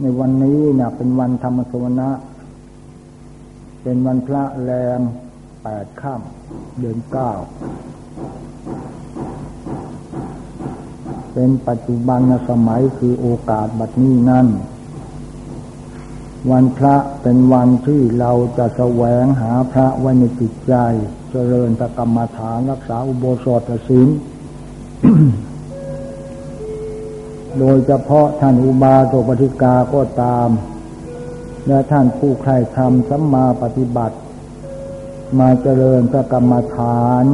ในวันนี้นะเป็นวันธรรมสวนะ เป็นวันพระแรมแปดค่ำเดือนเก้า เป็นปัจจุบันสมัยคือโอกาสบัดนี้นั่น วันพระเป็นวันที่เราจะแสวงหาพระไว้ในจิตใจ เจริญตกรรมฐานรักษาอุโบสถศีล โดยเฉพาะท่านอุบาสกปฏิกาก็ตาม และท่านผู้ใคร่ทำสัมมาปฏิบัติ มาเจริญพระกรรมฐาน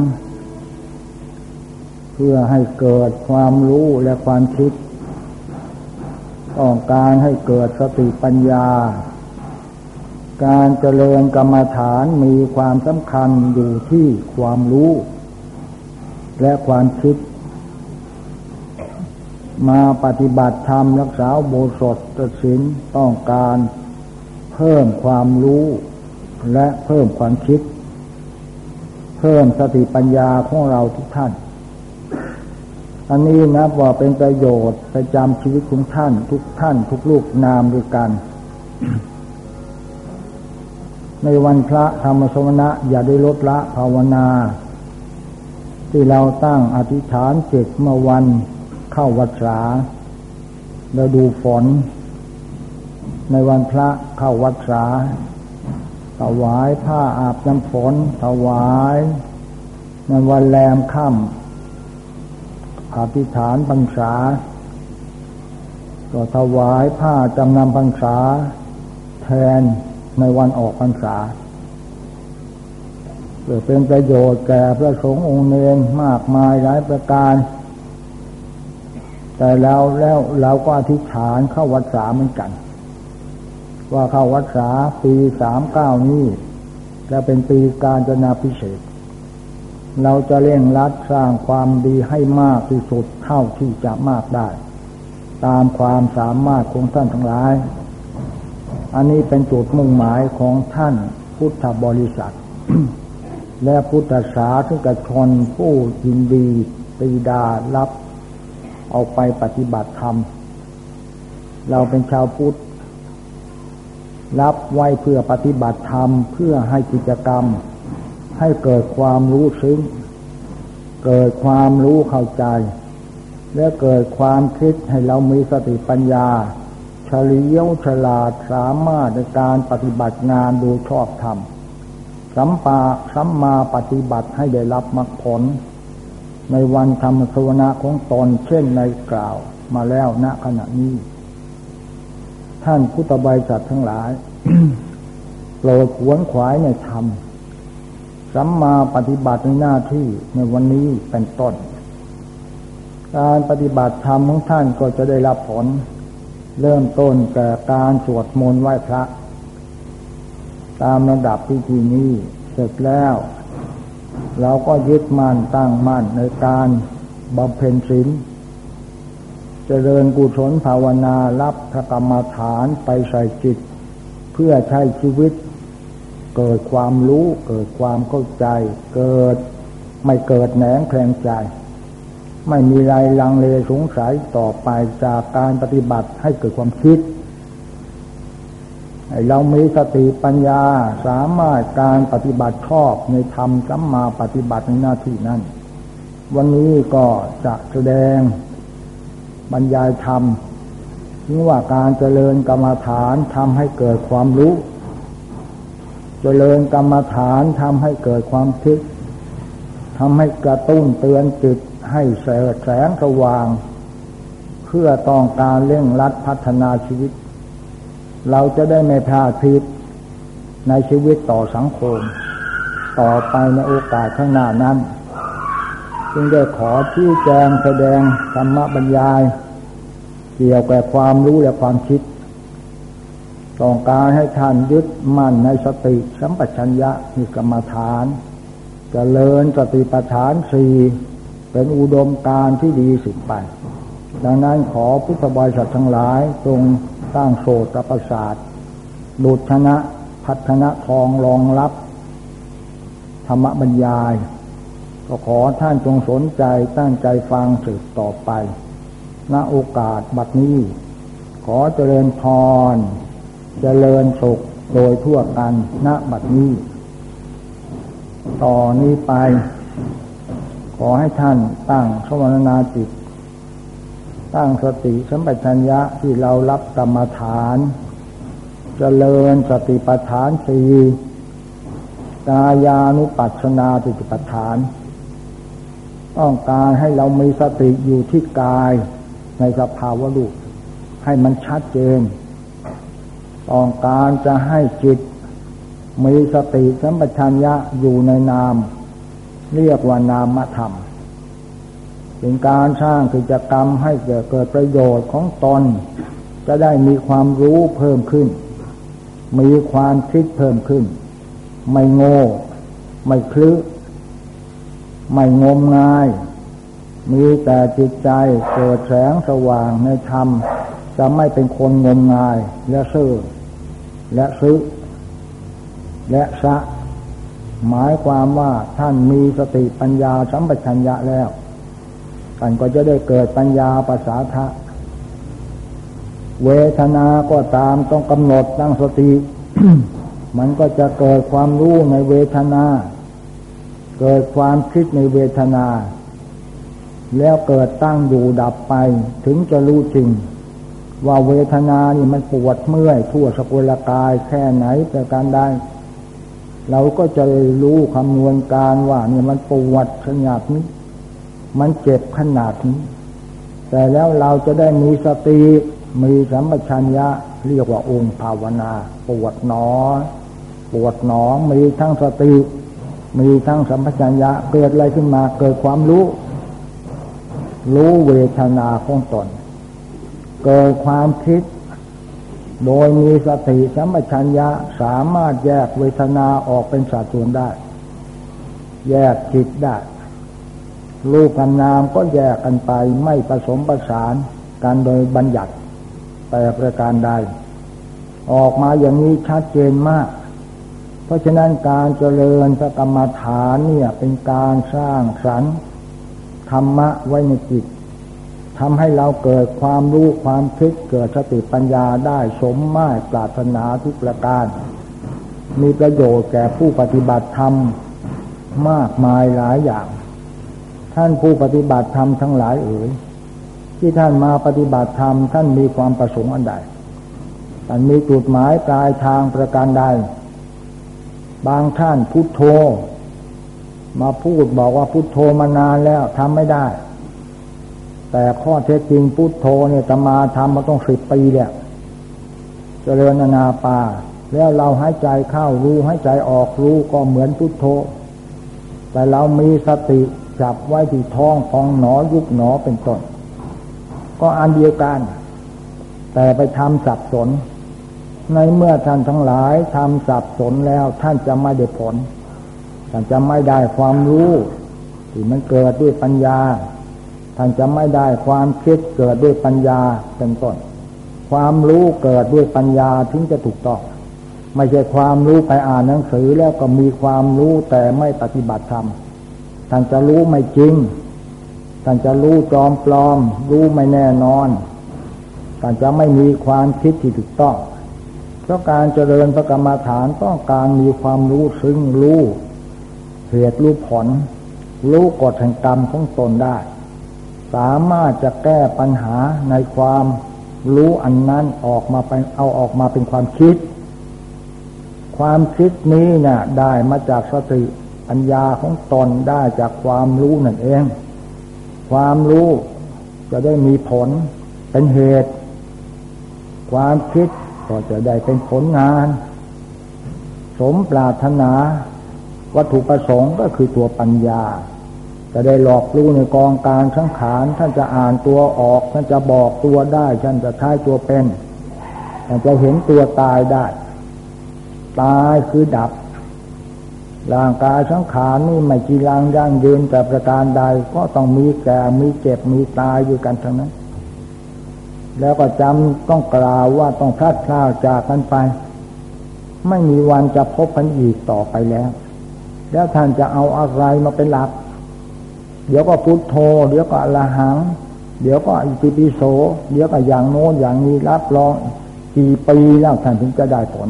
เพื่อให้เกิดความรู้และความคิด ต้องการให้เกิดสติปัญญา การเจริญกรรมฐานมีความสำคัญอยู่ที่ความรู้ และความคิด มาปฏิบัติธรรมรักษาโบสถศีลต้องการเพิ่มความรู้และเพิ่มความคิด เพิ่มสติปัญญาของเราทุกท่าน อันนี้นะว่าเป็นประโยชน์ประจำชีวิตของท่านทุกท่าน ทุกลูกนามด้วยกัน ในวันพระธรรมสมณะอย่าได้ลดละภาวนา ที่เราตั้งอธิษฐานเจ็ดเมื่อวัน เข้าวัดสาเราดูฝน ในวันพระเข้าวัดสาถวายผ้าอาบน้ำฝน ถวายในวันแรมค่ำอธิษฐานพรรษา ก็ถวายผ้าจำนำพรรษา แทนในวันออกพรรษาเพื่อเป็นประโยชน์แก่พระสงฆ์องค์เนรมากมายหลายประการ แต่แล้วแล้วเราก็อธิษฐานเข้าวัดสาเหมือนกัน ว่าเข้าวัดสาปีสามเก้านี้จะเป็นปีการจนาพิเศษ เราจะเร่งรัดสร้างความดีให้มากที่สุดเท่าที่จะมากได้ ตามความสามารถของท่านทั้งหลาย อันนี้เป็นจุดมุ่งหมายของท่านพุทธบริษัท และพุทธศาสนิกชนผู้ยินดีปีดารับ เอาไปปฏิบัติธรรม เราเป็นชาวพุทธ รับไว้เพื่อปฏิบัติธรรม เพื่อให้กิจกรรม ให้เกิดความรู้ซึ้ง เกิดความรู้เข้าใจ และเกิดความคิดให้เรามีสติปัญญาเฉลียวฉลาดสามารถในการปฏิบัติงานดูชอบธรรมสัมปาสัมมาปฏิบัติให้ได้รับมรรคผล ในวันธรรมสวนาของตนเช่นในกล่าวมาแล้วณขณะนี้ ท่านพุทธบริษัททั้งหลายโปรดขวนขวายในธรรมสัมมาปฏิบัติในหน้าที่ในวันนี้เป็นต้น การปฏิบัติธรรมของท่านก็จะได้รับผล เริ่มต้นแต่การสวดมนต์ไหว้พระ ตามระดับพิธีนี้เสร็จแล้ว เราก็ยึดมั่นตั้งมั่นในการบำเพ็ญศีลเจริญกุศลภาวนารับพระกรรมฐานไปใส่จิต เพื่อใช้ชีวิต เกิดความรู้เกิดความเข้าใจ เกิดไม่เกิดแหนงแคลงใจ ไม่มีไรลังเลสงสัยต่อไปจากการปฏิบัติให้เกิดความคิด เรามีสติปัญญาสามารถการปฏิบัติชอบในธรรมสัมมาปฏิบัติในหน้าที่นั้น วันนี้ก็จะแสดงบรรยายธรรมถึงว่าการเจริญกรรมฐานทำให้เกิดความรู้ เจริญกรรมฐานทำให้เกิดความคิดทำให้กระตุ้นเตือนจิตให้แสแสงสว่าง เพื่อต้องการเร่งรัดพัฒนาชีวิต เราจะได้ไม่พลาดผิดในชีวิตต่อสังคม ต่อไปในโอกาสข้างหน้านั้น จึงได้ขอที่แจงแสดงธรรมบรรยาย เกี่ยวกับความรู้และความคิดต้องการให้ท่านยึดมั่นในสติสัมปชัญญะมีกรรมฐานจเจริญสติปัฏฐานสี่เป็นอุดมการที่ดีสุดไป ดังนั้นขอพุทธบริษัททั้งหลายจง สร้างโสตประสาทดุชนะพัฒนะทองรองรับ ธรรมบรรยาย ก็ขอท่านจงสนใจตั้งใจฟังสืบต่อไป ณโอกาสบัดนี้ ขอเจริญพร เจริญสุขโดยทั่วกันณบัดนี้ ต่อนนี้ไป ขอให้ท่านตั้งสมรนาจิต ตั้งสติสัมปชัญญะที่เรารับกรรมฐานเจริญสติปัฏฐานสี่กายานุปัสนาสติปัฏฐาน ต้องการให้เรามีสติอยู่ที่กายในสภาวะรูปให้มันชัดเจน ต้องการจะให้จิต มีสติสัมปชัญญะอยู่ในนาม เรียกว่านามธรรม เป็นการสร้างกิจกรรมให้เกิดประโยชน์ของตน จะได้มีความรู้เพิ่มขึ้น มีความคิดเพิ่มขึ้น ไม่โง่ ไม่คลึไม่งมงาย มีแต่จิตใจเกิดแสงสว่างในธรรม จะไม่เป็นคนงมงายและซื่อและซื้อ และสะ หมายความว่าท่านมีสติปัญญาสัมปชัญญะแล้ว ท่านก็จะได้เกิดปัญญาภาษาทะ เวทนาก็ตามต้องกำหนดตั้งสติ มันก็จะเกิดความรู้ในเวทนา เกิดความคิดในเวทนา แล้วเกิดตั้งอยู่ดับไป ถึงจะรู้จริง ว่าเวทนานี่มันปวดเมื่อย ทั่วสกุลกายแค่ไหนแต่การได้เราก็จะรู้คำนวณการว่าเนี่ยมันปวดขนาดนี้ มันเจ็บขนาดนี้แต่แล้วเราจะได้มีสติมีสัมปชัญญะเรียกว่าองค์ภาวนา ปวดหนอ ปวดหนอมีทั้งสติ มีทั้งสัมปชัญญะเกิดอะไรขึ้นมาเกิดความรู้ รู้เวทนาของตน เกิดความคิด โดยมีสติสัมปชัญญะสามารถแยกเวทนาออกเป็นสัดส่วนได้ แยกจิตได้ รูปกับนามก็แยกกันไปไม่ผสมประสานกันโดยบัญญัติแต่ประการใด ออกมาอย่างนี้ชัดเจนมาก เพราะฉะนั้นการเจริญสกรรมฐานเนี่ยเป็นการสร้างสรรค์ธรรมะไว้ในจิตทำให้เราเกิดความรู้ความคิดเกิดสติปัญญาได้สมมาตรปรารถนาทุกประการ มีประโยชน์แก่ผู้ปฏิบัติธรรมมากมายหลายอย่าง ท่านผู้ปฏิบัติธรรมทั้งหลายเอ๋ยที่ท่านมาปฏิบัติธรรมท่านมีความประสงค์อันใดท่านมีจุดหมายปลายทางประการใด บางท่านพุโทโธ มาพูดบอกว่าพุโทโธมานานแล้วทำไม่ได้ แต่ข้อเท็จจริงพุทโธเนี่ยตมาทำมาต้องสิบปีแล้วเจริญนาปา แล้วเราหายใจเข้ารู้หายใจออกรู้ก็เหมือนพุทโธ แต่เรามีสติ จับไว้ที่ท้องของหนอยุบหนอเป็นต้น ก็อันเดียวกัน แต่ไปทำสับสน ในเมื่อท่านทั้งหลายทำสับสนแล้วท่านจะไม่ได้ผล ท่านจะไม่ได้ความรู้ที่มันเกิดด้วยปัญญา ท่านจะไม่ได้ความคิดเกิดด้วยปัญญาเป็นต้น ความรู้เกิดด้วยปัญญาถึงจะถูกต้องไม่ใช่ความรู้ไปอ่านหนังสือแล้วก็มีความรู้แต่ไม่ปฏิบัติธรรม ท่านจะรู้ไม่จริง ท่านจะรู้จอมปลอม รู้ไม่แน่นอน ท่านจะไม่มีความคิดที่ถูกต้อง เพราะการเจริญพระกรรมฐานต้องการมีความรู้ซึ่งรู้เหตุรู้ผล รู้กฎแห่งกรรมของตนได้ สามารถจะแก้ปัญหาในความรู้อันนั้นออกมาไปเอาออกมาเป็นความคิด ความคิดนี้เนะ่ยได้มาจากสติ ปัญญาของตนได้จากความรู้นั่นเอง ความรู้จะได้มีผลเป็นเหตุ ความคิดก็จะได้เป็นผลงาน สมปรารถนา วัตถุประสงค์ก็คือตัวปัญญา จะได้หลอกรู้ในกองการสังขารท่านจะอ่านตัวออกท่านจะบอกตัวได้ท่านจะท้ายตัวเป็นท่านจะเห็นตัวตายได้ ตายคือดับ ร่างกายสังขารนี่ไม่จีรังยั่งยืนแต่ประการใดก็ต้องมีแก่มีเจ็บมีตายอยู่กันทั้งนั้น แล้วก็จำต้องกล่าวว่าต้องพลาดพลาดจากกันไป ไม่มีวันจะพบกันอีกต่อไปแล้ว แล้วท่านจะเอาอะไรมาเป็นหลัก เดี๋ยวก็พุทโธ เดี๋ยวก็อรหัง เดี๋ยวก็อิติปิโส เดี๋ยวก็อย่างโน้นอย่างนี้รับรองกี่ปีแล้วท่านถึงจะได้ผล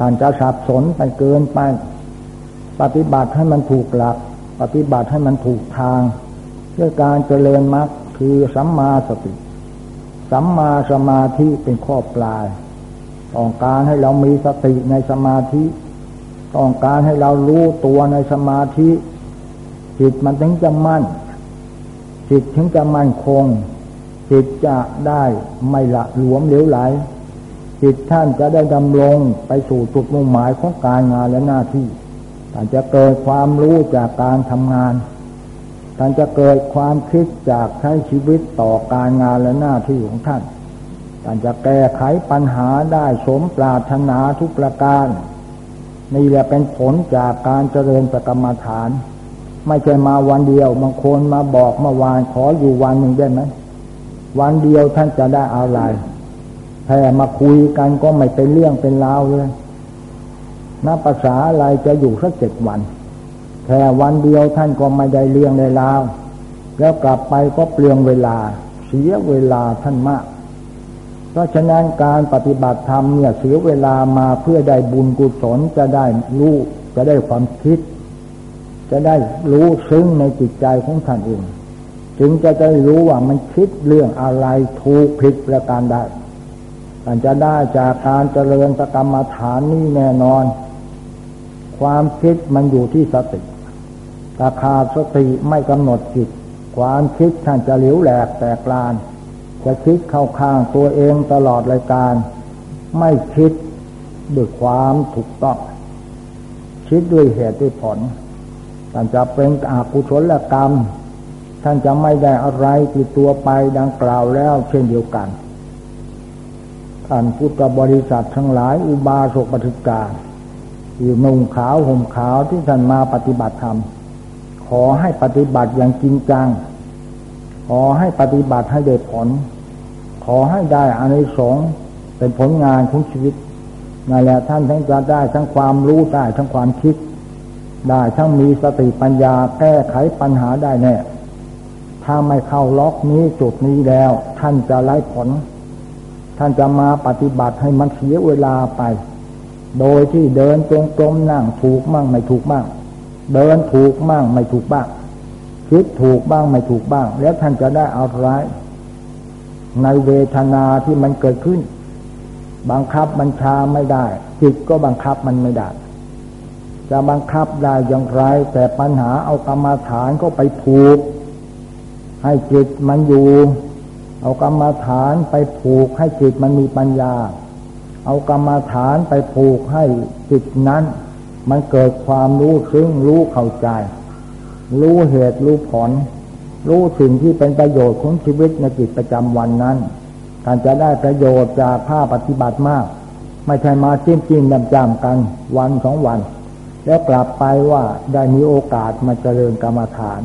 การจะสับสนไปเกินไป ปฏิบัติให้มันถูกหลัก ปฏิบัติให้มันถูกทางด้วยการเจริญมรรคคือสัมมาสติ สัมมาสมาธิเป็นข้อปลายต้องการให้เรามีสติในสมาธิต้องการให้เรารู้ตัวในสมาธิ จิตมันถึงจะมั่น จิตถึงจะมั่นคง จิตจะได้ไม่ละหลวมเหลวไหล จิตท่านจะได้ดำรงไปสู่จุดมุ่งหมายของการงานและหน้าที่ อาจจะเกิดความรู้จากการทำงาน ท่านจะเกิดความคิดจากใช้ชีวิตต่อการงานและหน้าที่ของท่าน ท่านจะแก้ไขปัญหาได้สมปรารถนาทุกประการ นี่แหละเป็นผลจากการเจริญสกรรมฐาน ไม่ใช่มาวันเดียวบางคนมาบอกเมื่อวานขออยู่วันหนึ่งได้ไหมวันเดียวท่านจะได้อะไรแค่มาคุยกันก็ไม่เป็นเรื่องเป็นราวเลย นับภาษาอะไรจะอยู่สักเจ็ดวัน แค่วันเดียวท่านก็ไม่ได้เรื่องในราว แล้วกลับไปก็เปลืองเวลา เสียเวลาท่านมาก เพราะฉะนั้นการปฏิบัติธรรมเนี่ยเสียเวลามาเพื่อได้บุญกุศลจะได้รู้จะได้ความคิด จะได้รู้ซึ้งในจิตใจของท่านเองจึงจะได้รู้ว่ามันคิดเรื่องอะไรถูกผิดประการใดท่านจะได้จากการเจริญสกรรมฐานนี้แน่นอน ความคิดมันอยู่ที่สติถ้าขาดสติไม่กำหนดจิต ความคิดท่านจะเหลวแหลกแตกลาน จะคิดเข้าข้างตัวเองตลอดรายการ ไม่คิดด้วยความถูกต้อง คิดด้วยเหตุด้วยผลท่านจะเป็นอากุศลกรรม ท่านจะไม่ได้อะไรติดตัวไปดังกล่าวแล้วเช่นเดียวกันท่านพุทธบริษัททั้งหลายอุบาสกปฏิกา อยู่นุ่งขาวห่มขาวที่ท่านมาปฏิบัติธรรม ขอให้ปฏิบัติอย่างจริงจัง ขอให้ปฏิบัติให้ได้ผล ขอให้ได้อานิสงส์เป็นผลงานของชีวิตนั่นแหละท่านทั้งจะได้ทั้งความรู้ได้ทั้งความคิด ได้ทั้งมีสติปัญญาแก้ไขปัญหาได้แน่ ถ้าไม่เข้าล็อกนี้จุดนี้แล้ว ท่านจะไร้ผล ท่านจะมาปฏิบัติให้มันเสียเวลาไป โดยที่เดินจงกรมนั่งถูกมั่งไม่ถูกมั่งเดินถูกบ้างไม่ถูกบ้าง คิดถูกบ้างไม่ถูกบ้าง แล้วท่านจะได้เอาร้าย ในเวทนาที่มันเกิดขึ้น บังคับบัญชาไม่ได้ จิตก็บังคับมันไม่ได้ จะบังคับได้อย่างไร แต่ปัญหาเอากรรมฐานก็ไปผูก ให้จิตมันอยู่ เอากรรมฐานไปผูกให้จิตมันมีปัญญา เอากรรมฐานไปผูกให้จิตนั้น มันเกิดความรู้ซึ้งรู้เข้าใจ รู้เหตุรู้ผล รู้สิ่งที่เป็นประโยชน์ของชีวิตในจิตประจำวันนั้นการจะได้ประโยชน์จากภาพปฏิบัติมาก ไม่ใช่มาจิ้มจิ้มจำกันวันสองวัน แล้วกลับไปว่าได้มีโอกาสมาเจริญกรรมฐาน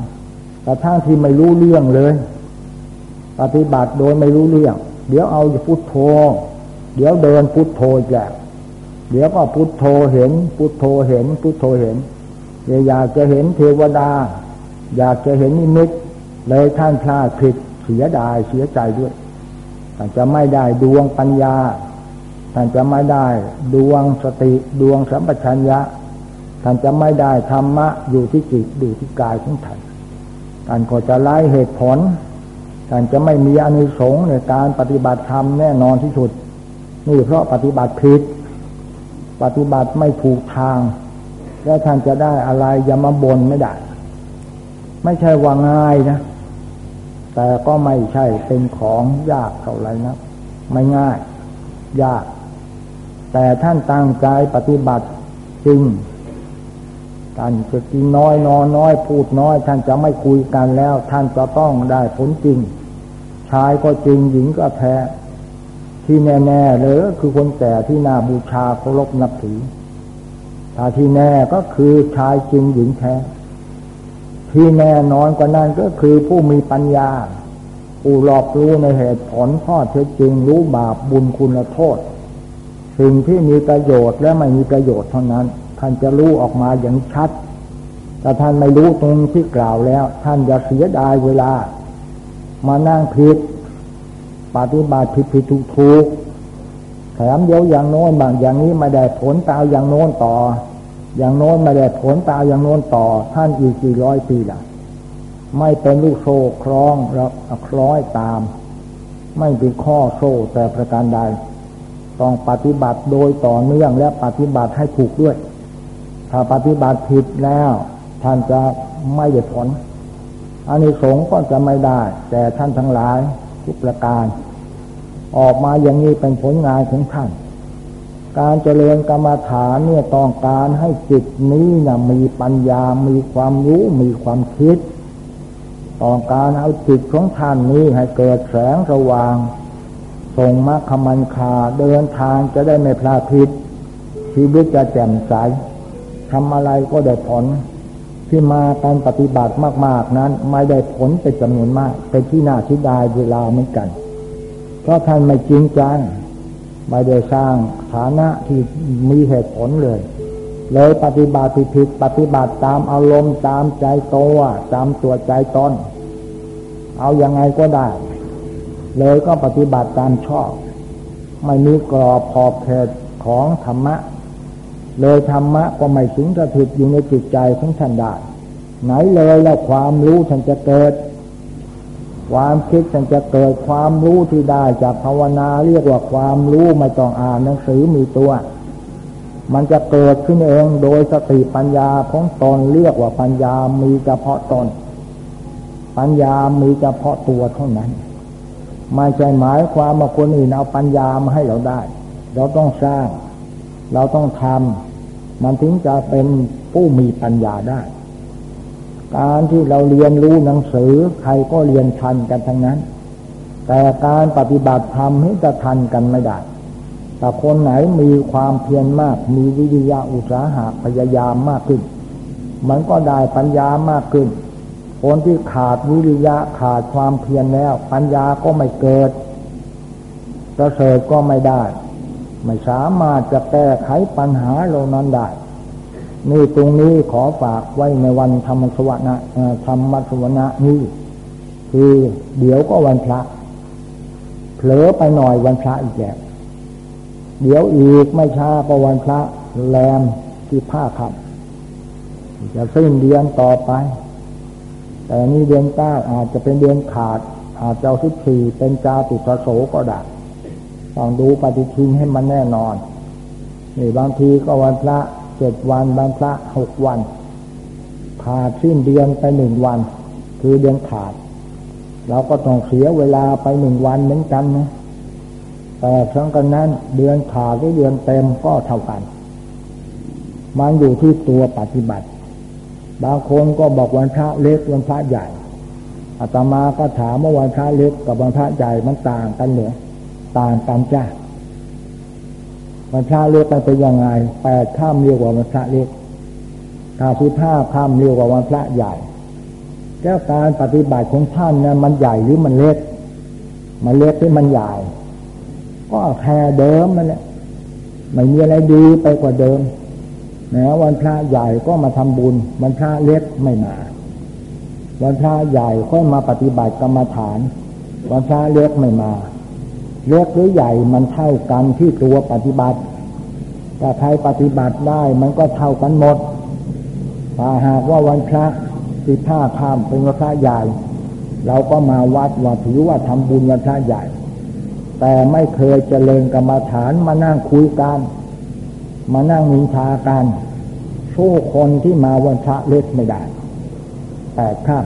แต่ทั้งที่ไม่รู้เรื่องเลย ปฏิบัติโดยไม่รู้เรื่อง เดี๋ยวเอาพุทโธ เดี๋ยวเดินพุทโธแจกเดี๋ยวก็พุทโธเห็น พุทโธเห็น พุทโธเห็นอยากจะเห็นเทวดา อยากจะเห็นนิมิต เลยท่านพลาดผิดเสียดายเสียใจด้วยท่านจะไม่ได้ดวงปัญญาท่านจะไม่ได้ดวงสติดวงสัมปชัญญะท่านจะไม่ได้ธรรมะอยู่ที่จิตอยู่ที่กายของท่านท่านก็จะไล่เหตุผลท่านจะไม่มีอนิสงส์ในการปฏิบัติธรรมแน่นอนที่สุด นี่เพราะปฏิบัติผิด ปฏิบัติไม่ถูกทาง แล้วท่านจะได้อะไรอย่ามาบนไม่ได้ ไม่ใช่ว่าง่ายนะ แต่ก็ไม่ใช่เป็นของยากเท่าไรนะ ไม่ง่าย ยาก แต่ท่านตั้งใจปฏิบัติจริงท่านจะกินน้อยนอนน้อย พูดน้อย ท่านจะไม่คุยกันแล้ว ท่านจะต้องได้ผลจริงชายก็จริงหญิงก็แท้ ที่แน่ๆเลยคือคนแก่ที่น่าบูชาเคารพนับถือถ้าที่แน่ก็คือชายจริงหญิงแท้ ที่แน่นอนกว่านั้นก็คือผู้มีปัญญา ผู้รอบรู้ในเหตุผลข้อเท็จจริงรู้บาปบุญคุณโทษ สิ่งที่มีประโยชน์และไม่มีประโยชน์เท่านั้น ท่านจะรู้ออกมาอย่างชัดแต่ท่านไม่รู้ตรงที่กล่าวแล้ว ท่านจะเสียดายเวลา มานั่งผิด ปฏิบัติผิดผิดถูกถูกแถมเดี๋ยวอย่างโน้นบางอย่างนี้ไม่ได้ผลตาอย่างโน้นต่อ อย่างโน้นไม่ได้ผลตาอย่างโน้นต่อ ท่านอีกกี่ร้อยปีล่ะ ไม่เป็นลูกโซ่คล้องแล้วคล้อยตาม ไม่เป็นข้อโซ่แต่ประการใดต้องปฏิบัติโดยต่อเนื่องและปฏิบัติให้ถูกด้วย ถ้าปฏิบัติผิดแล้ว ท่านจะไม่ได้ผลอันนี้สงก็จะไม่ได้ แต่ท่านทั้งหลายทุกประการ ออกมาอย่างนี้เป็นผลงานของท่าน การเจริญกรรมฐานเนี่ยต้องการให้จิตนี้นะมีปัญญา มีความรู้ มีความคิด ต้องการเอาจิตของท่านนี้ให้เกิดแสงสว่างส่งมรรคมันคาเดินทางจะได้ไม่พลาดผิดชีวิตจะแจ่มใสทำอะไรก็ได้ผลที่มาการปฏิบัติมาก ๆ นั้น ไม่ได้ผลเป็นจำนวนมาก เป็นที่น่าทิดายเวลาเหมือนกัน เพราะท่านไม่จริงจังไม่ได้สร้างฐานะที่มีเหตุผลเลย เลยปฏิบัติผิดปฏิบัติตามอารมณ์ตามใจตัวตามตัวใจตนเอาอยัางไงก็ได้ เลยก็ปฏิบัติตามชอบ ไม่มีกรอบขอบเขตของธรรมะ เลยธรรมะก็ไม่สิงสถิตอยู่ในจิตใจของท่านได้ไหนเลยแล้วความรู้ท่านจะเกิด ความคิดท่านจะเกิดความรู้ที่ได้จากภาวนาเรียกว่าความรู้ไม่ต้องอ่านหนังสือมีตัว มันจะเกิดขึ้นเองโดยสติปัญญาของตนเรียกว่าปัญญามีเฉพาะตน ปัญญามีเฉพาะตัวเท่านั้นไม่ใช่หมายความว่าคนอื่นเอาปัญญามาให้เราได้ เราต้องสร้าง เราต้องทำมันถึงจะเป็นผู้มีปัญญาได้ การที่เราเรียนรู้หนังสือใครก็เรียนทันกันทั้งนั้น แต่การปฏิบัติธรรมให้จะทันกันไม่ได้ แต่คนไหนมีความเพียรมาก มีวิริยะอุตสาหะพยายามมากขึ้น มันก็ได้ปัญญามากขึ้น คนที่ขาดวิริยะขาดความเพียรแล้ว ปัญญาก็ไม่เกิดประเสริฐก็ไม่ได้ ไม่สามารถจะแก้ไขปัญหาเหล่านั้นได้ นี่ตรงนี้ขอฝากไว้ในวันธรรมสวนะธรรมสวนะนี้คือเดี๋ยวก็วันพระ เผลอไปหน่อยวันพระอีกแล้วเดี๋ยวอีกไม่ช้าก็วันพระแรมที่ผ้าขับจะสิ้นเดือนต่อไป แต่นี่เดือนเก้าอาจจะเป็นเดือนขาด อาจจะสิบสี่เป็นจาตุสโสก็ได้ต้องดูปฏิทินให้มันแน่นอนนี่บางทีก็วันพระ เจ็ดวันบางพระหกวันขาดสิ้นเดือนไปหนึ่งวัน คือเดือนขาด เราก็ต้องเสียเวลาไปหนึ่งวันเหมือนกันนะแต่ทั้งกันนั้นเดือนขาดหรือเดือนเต็มก็เท่ากัน มันอยู่ที่ตัวปฏิบัติ บางคนก็บอกวันพระเล็กวันพระใหญ่อาตมาก็ถามว่าวันพระเล็กกับวันพระใหญ่มันต่างกันเหรือต่างกันจ้า วันพระเล็กมันเป็นยังไงแปดข้ามเรียกว่าวันพระเล็กถ้าสิบห้าข้ามเรียกว่าวันพระใหญ่แก้การปฏิบัติของท่านนี่ยมันใหญ่หรือมันเล็ก มันเล็กหรือมันใหญ่ ก็แค่เดิมนั่นแหละไม่มีอะไรดีไปกว่าเดิมนะวันพระใหญ่ก็มาทำบุญ วันพระเล็กไม่มา วันพระใหญ่ค่อยมาปฏิบัติกรรมฐาน วันพระเล็กไม่มา เล็กหรือใหญ่มันเท่ากันที่ตัวปฏิบัติถ้าใครปฏิบัติได้มันก็เท่ากันหมดถ้าหากว่าวันพระสิบห้าข้ามเป็นวันพระใหญ่ เราก็มาวัดว่าถือว่าทำบุญวันพระใหญ่ แต่ไม่เคยเจริญกรรมฐานมานั่งคุยกันมานั่งมินทากันสู้คนที่มาวันพระเล็กไม่ได้แต่ข้า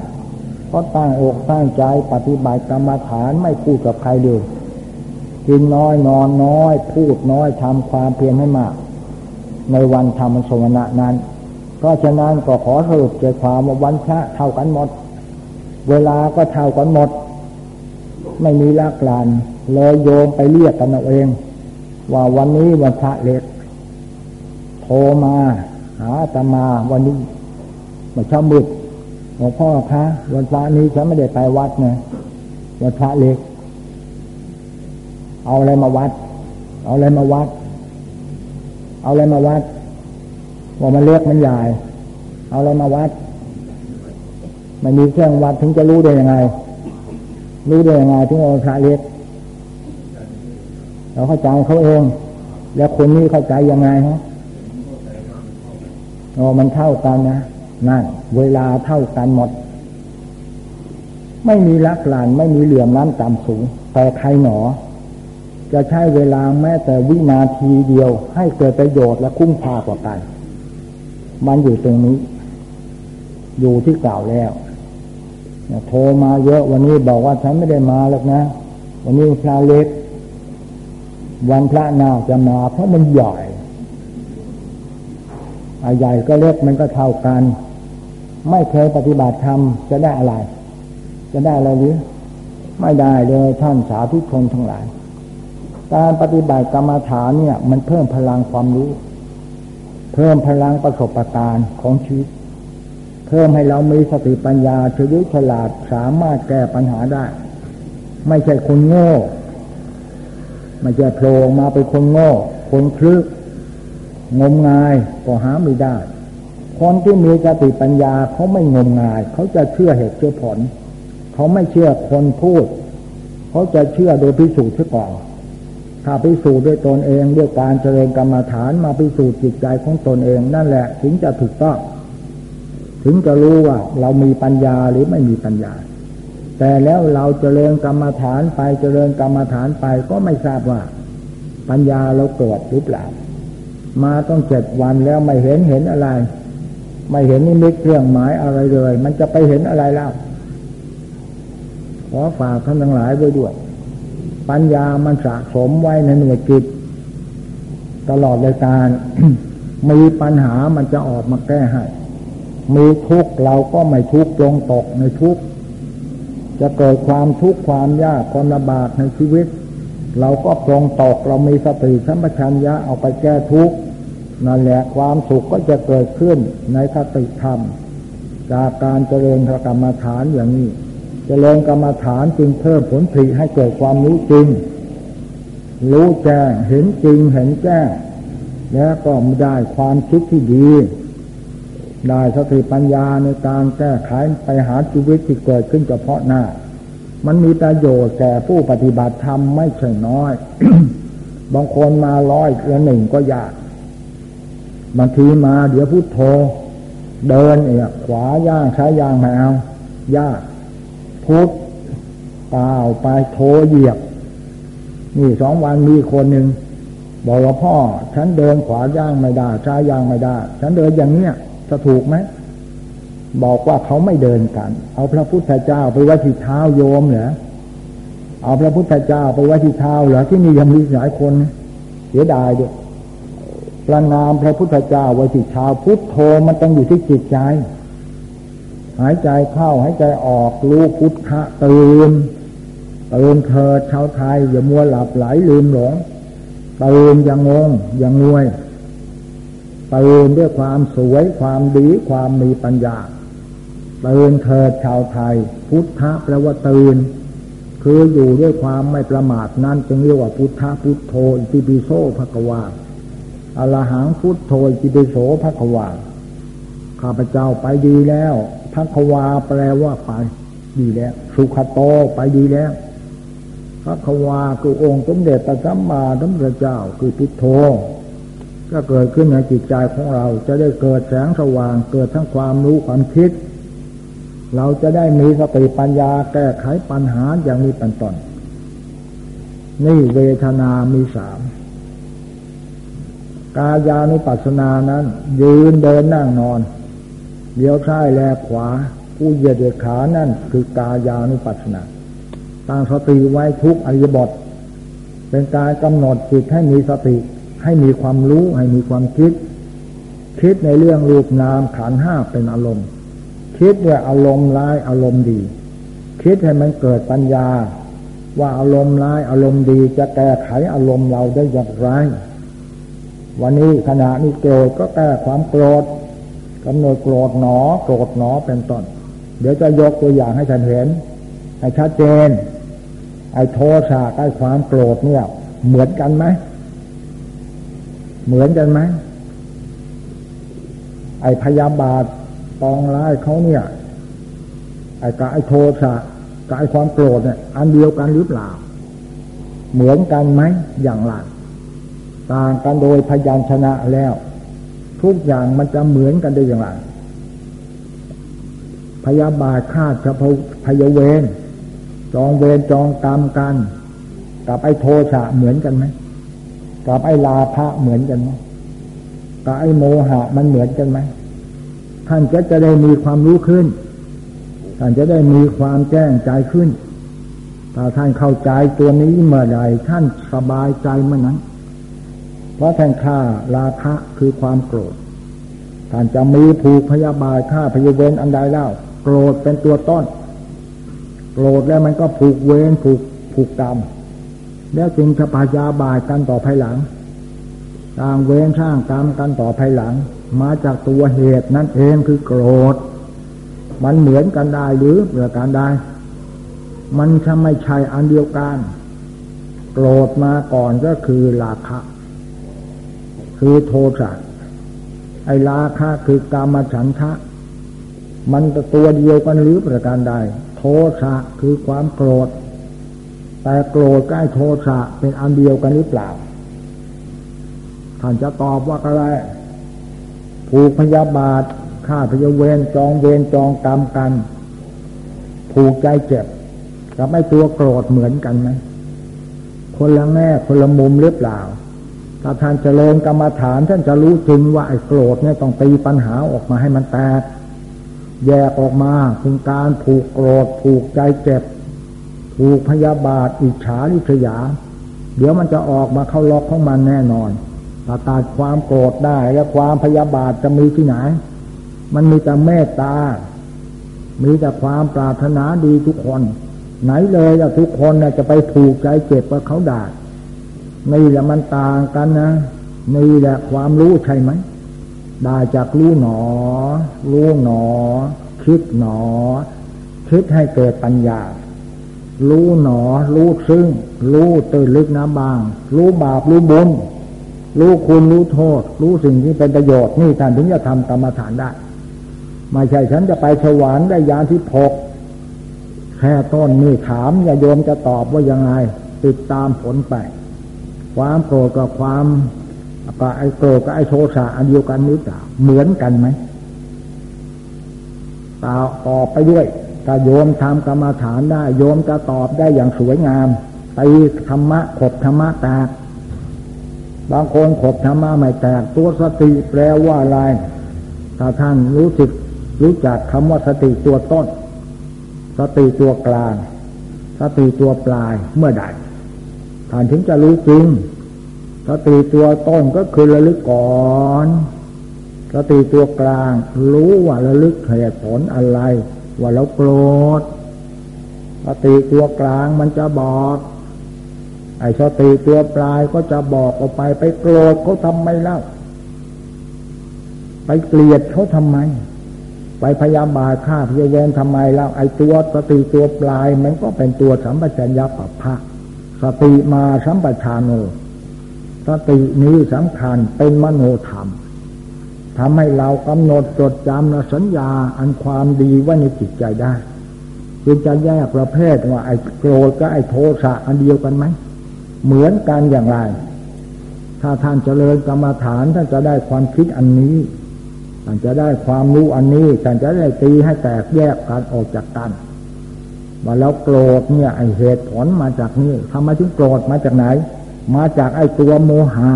เพราะตั้งอกตั้งใจปฏิบัติกรรมฐานไม่พูดกับใครเลย กินน้อยนอนน้อย พูดน้อยทำความเพียรให้มาก ในวันธรรมสวนะนั้น เพราะฉะนั้นก็ขอสรุปใจความว่าวันพระเท่ากันหมด เวลาก็เท่ากันหมด ไม่มีลักลานเลยโยมไปเรียกกันเอาเอง ว่าวันนี้วันพระเล็ก โทรมาหาตมาวันนี้มื่อเช้ามืดหลวงพ่อคะวันพระนี้ฉันไม่ได้ไปวัดนะวันพระเล็ก เอาอะไรมาวัด เอาอะไรมาวัด เอาอะไรมาวัด ว่ามันเล็กมันใหญ่ เอาอะไรมาวัดไม่มีเครื่องวัดถึงจะรู้ได้ยังไง รู้ได้ยังไงถึงว่าพระเล็ก เราเข้าใจเขาเอง แล้วคนนี้เข้าใจยังไงฮะโอ๋อมันเท่ากันนะนั่นเวลาเท่ากันหมด ไม่มีลักลาน ไม่มีเหลื่อมล้ำต่ำสูงแต่ใครหนอ จะใช้เวลาแม้แต่วินาทีเดียว ให้เกิดประโยชน์และคุ้มค่ากว่ากัน มันอยู่ตรงนี้ อยู่ที่กล่าวแล้วโทรมาเยอะวันนี้บอกว่าฉันไม่ได้มาหรอกนะ วันนี้พระเล็ก วันพระนาจะมา เพราะมันใหญ่อาใหญ่ก็เล็กมันก็เท่ากัน ไม่เคยปฏิบัติธรรมจะได้อะไร จะได้อะไรหรือ ไม่ได้เลยท่านสาธุชนทั้งหลาย การปฏิบัติกรรมฐานเนี่ย มันเพิ่มพลังความรู้ เพิ่มพลังประสบการณ์ของชีวิต เพิ่มให้เรามีสติปัญญาเฉลียวฉลาดสามารถแก้ปัญหาได้ ไม่ใช่คนโง่ไม่ใช่โผล่มาเป็นคนโง่ คนคลึกงมงายก็หาไม่ได้ คนที่มีสติปัญญาเขาไม่งมงาย เขาจะเชื่อเหตุเชื่อผล เขาไม่เชื่อคนพูด เขาจะเชื่อโดยพิสูจน์เสียก่อน ถ้าพิสูจน์ด้วยตนเองด้วยการเจริญกรรมฐานมาพิสูจน์จิตใจของตนเองนั่นแหละ ถึงจะถูกต้องถึงจะรู้ว่า เรามีปัญญาหรือไม่มีปัญญา แต่แล้วเราเจริญกรรมฐานไปเจริญกรรมฐานไปก็ไม่ทราบว่า ปัญญาเราเกิดหรือเปล่ามาต้องเจ็ดวันแล้วไม่เห็นเห็นอะไร ไม่เห็นนิมิตเครื่องหมายอะไรเลย มันจะไปเห็นอะไรแล้วขอฝากท่านทั้งหลายไว้ด้วย ปัญญามันสะสมไว้ในหน่วยจิต ตลอดเลยการมีปัญหามันจะออกมาแก้ให้มีทุกข์เราก็ไม่ทุกข์ลงตกในทุกข์จะเกิดความทุกข์ความยากความลำบากในชีวิต เราก็ปรงตกเรามีสติสัมปชัญญะเอาไปแก้ทุกข์นั่นแหละความสุขก็จะเกิดขึ้นในสติธรรม จากการเจริญกรรมฐานอย่างนี้ เจริญกรรมฐานจึงเพิ่มผลผลิให้เกิดความรู้จริง รู้แจ้งเห็นจริงเห็นแจ้งแล้วก็ได้ความคิดที่ดี ได้สติปัญญาในการแก้ไขไปหาชีวิตที่เกิดขึ้นเฉพาะหน้า มันมีประโยชน์แก่ผู้ปฏิบัติธรรมไม่ใช่น้อย บางคนมาร้อยเอือหนึ่งก็ยากบางทีมาเดี๋ยวพุทโธเดินเอียขวาย่างช้ายยางแมวยาก พุทเปล่าไปโทเหยียบ นี่สองวันมีคนหนึ่งบอกว่าพ่อ ฉันเดินขวาย่างไม่ได้ช้ายย่างไม่ได้ ฉันเดินอย่างเนี้ยจะถูกไหมบอกว่าเขาไม่เดินกัน เอาพระพุทธเจ้าไปไว้ที่เท้าโยมเหรอเอาพระพุทธเจ้าไปไว้ที่เท้าเหรอที่นี่ยังมีหลายคนเสียดายด้วยประนามพระพุทธเจ้าไว้ที่เท้าพุทโธมันต้องอยู่ที่จิตใจ หายใจเข้าหายใจออกรู้พุทธะตื่นตื่นเธอชาวไทย อย่ามัวหลับไหลลืมหลงตื่นอย่างงงอย่างงวยตื่นด้วยความสวยความดีความมีปัญญาตื่นเถิดชาวไทย พุทธะแปลว่าตื่นคืออยู่ด้วยความไม่ประมาทนั่นจึงเรียกว่าพุทธะพุทโธอิติปิโสภควาอรหังพุทโธอิติปิโสภควาข้าพเจ้าไปดีแล้ว ภควาแปลว่าไป ดีแล้ว สุขโตไปดีแล้วภควาคือองค์สมเด็จตสัมมาสัมพุทธเจ้าคือพุทโธก็เกิดขึ้นในจิตใจของเราจะได้เกิดแสงสว่าง เกิดทั้งความรู้ความคิด เราจะได้มีสติปัญญาแก้ไขปัญหาอย่างมีปันตอนนี่เวทนามีสามกายานุปัสสนานั้น ยืนเดินนั่งนอน เลี้ยวซ้ายแลขวา ผู้เหยียดขานั่นคือกายานุปัสสนาตั้งสติไว้ทุกอริยบท เป็นการกำหนดจิตให้มีสติ ให้มีความรู้ให้มีความคิด คิดในเรื่องรูปนามขันห้าเป็นอารมณ์ คิดด้วยอารมณ์ร้ายอารมณ์ดี คิดให้มันเกิดปัญญา ว่าอารมณ์ร้ายอารมณ์ดี จะแก้ไขอารมณ์เราได้อย่างไรวันนี้ขณะนี้โกรธก็แก้ความโกรธ กำหนดโกรธหนอ โกรธหนอเป็นต้น เดี๋ยวจะยกตัวอย่างให้ท่านเห็น ให้ชัดเจน ไอ้โทสะกับความโกรธเนี่ย เหมือนกันไหม เหมือนกันไหม ไอ้พยาบาทปองร้ายเขาเนี่ย ไอกะไอโทสะกับไอความโกรธเนี่ย อันเดียวกันหรือเปล่า เหมือนกันไหมอย่างไรต่างกันโดยพยัญชนะแล้ว ทุกอย่างมันจะเหมือนกันได้อย่างไร พยาบาทฆ่าเฉพาะพยเวรจองเวรจองกรรมกัน กับไอ้โทสะเหมือนกันไหมกับไอ้ลาภะเหมือนกันไหมกับไอ้โมหะมันเหมือนกันไหมท่านจะจะได้มีความรู้ขึ้น ท่านจะได้มีความแจ้งใจขึ้นถ้าท่านเข้าใจตัวนี้เมื่อใดท่านสบายใจเมื่อนั้น เพราะท่านฆ่าราคะคือความโกรธ ท่านจะมีผูกพยาบาทฆ่าพยเวรอันใดเล่า โกรธเป็นตัวต้น โกรธแล้วมันก็ผูกเวรผูกผูกกรรมแล้วจึงจะพยาบาทกันต่อภายหลังต่างเวรช่างกรรมกันต่อภายหลัง มาจากตัวเหตุนั่นเองคือโกรธ มันเหมือนกันได้หรือเมื่อการได้ มันจะไม่ใช่อันเดียวกัน โกรธมาก่อนก็คือราคะ คือโทสะไอราคะคือกรรมฉันทะ มันตัวเดียวกันหรือประการใด โทสะคือความโกรธ แต่โกรธใกล้โทสะเป็นอันเดียวกันหรือเปล่า ท่านจะตอบว่าอะไร ผูกพยาบาทฆ่าพยาเวรจองเวรจองกรรมกัน ผูกใจเจ็บกับไม่ตัวโกรธเหมือนกันไหมคนละแง่คนละมุมหรือเปล่า ถ้าท่านเจริญกรรมฐาน ท่านจะรู้จริงว่าไอ้โกรธเนี่ยต้องตีปัญหาออกมาให้มันแตก แยกออกมาเป็นการผูกโกรธ ผูกใจเจ็บ ผูกพยาบาท อิจฉาลิษยา เดี๋ยวมันจะออกมาเข้าล็อกของมันแน่นอนถ้าตัดความโกรธได้แล้วความพยาบาทจะมีที่ไหน มันมีแต่เมตตา มีแต่ความปรารถนาดีทุกคน ไหนเลยอะทุกคนน่ะจะไปผูกใจเจ็บกับเขาด่า นี่แหละมันต่างกันนะ นี่แหละความรู้ใช่ไหมได้จากรู้หนอ รู้หนอ คิดหนอ คิดให้เกิดปัญญา รู้หนอ รู้ซึ่ง รู้ตื่นลึกน้ำบาง รู้บาป รู้บุญ รู้คุณรู้โทษ รู้สิ่งที่เป็นประโยชน์นี่ท่านถึงจะทำกรรมฐานได้ ไม่ใช่ฉันจะไปสวรรค์ได้ยานที่พกแค่ต้นนี่ถามอย่าโยมจะตอบว่ายังไง ติดตามผลไป ความโกรธกับความก็ไอ้โกรธกับไอ้โทสะอันเดียวกันหรือเปล่าเหมือนกันไหมตาตอบไปด้วยถ้าโยมทำกรรมฐานได้ โยมจะตอบได้อย่างสวยงามตีธรรมะขบธรรมะแตกบางคนขบธรรมะไม่แตกตัวสติแปลว่าอะไรถ้าท่านรู้สึกรู้จักคำว่าสติตัวต้น สติตัวกลาง สติตัวปลายเมื่อใด ท่านถึงจะรู้จริงสติตัวต้นก็คือระลึกก่อนสติตัวกลางรู้ว่าระลึกเหตุผลอะไร ว่าเราโกรธสติตัวกลางมันจะบอกไอ้สติตัวปลายก็จะบอกออกไปไปโกรธเขาทำไมเล่า ไปเกลียดเขาทำไม ไปพยายามบาฆ่าพยาเวนทำไมเล่าไอ้ตัวสติตัวปลายมันก็เป็นตัวสัมปชัญญะปัปพะ สติมาสัมปชานโน สตินี้สำคัญเป็นมโนธรรมทำให้เรากำหนดจดจำและสัญญาอันความดีไว้ในจิตใจได้จึงจะแยกประเภทว่าไอ้โกรธกับไอ้โทสะอันเดียวกันไหม เหมือนกันอย่างไร ถ้าท่านเจริญกรรมฐานท่านจะได้ความคิดอันนี้ท่านจะได้ความรู้อันนี้ท่านจะได้ตีให้แตกแยกกันออกจากกัน ว่าแล้วโกรธเนี่ยไอเหตุผลมาจากนี้ทำไมถึงโกรธมาจากไหน มาจากไอ้ตัวโมหะ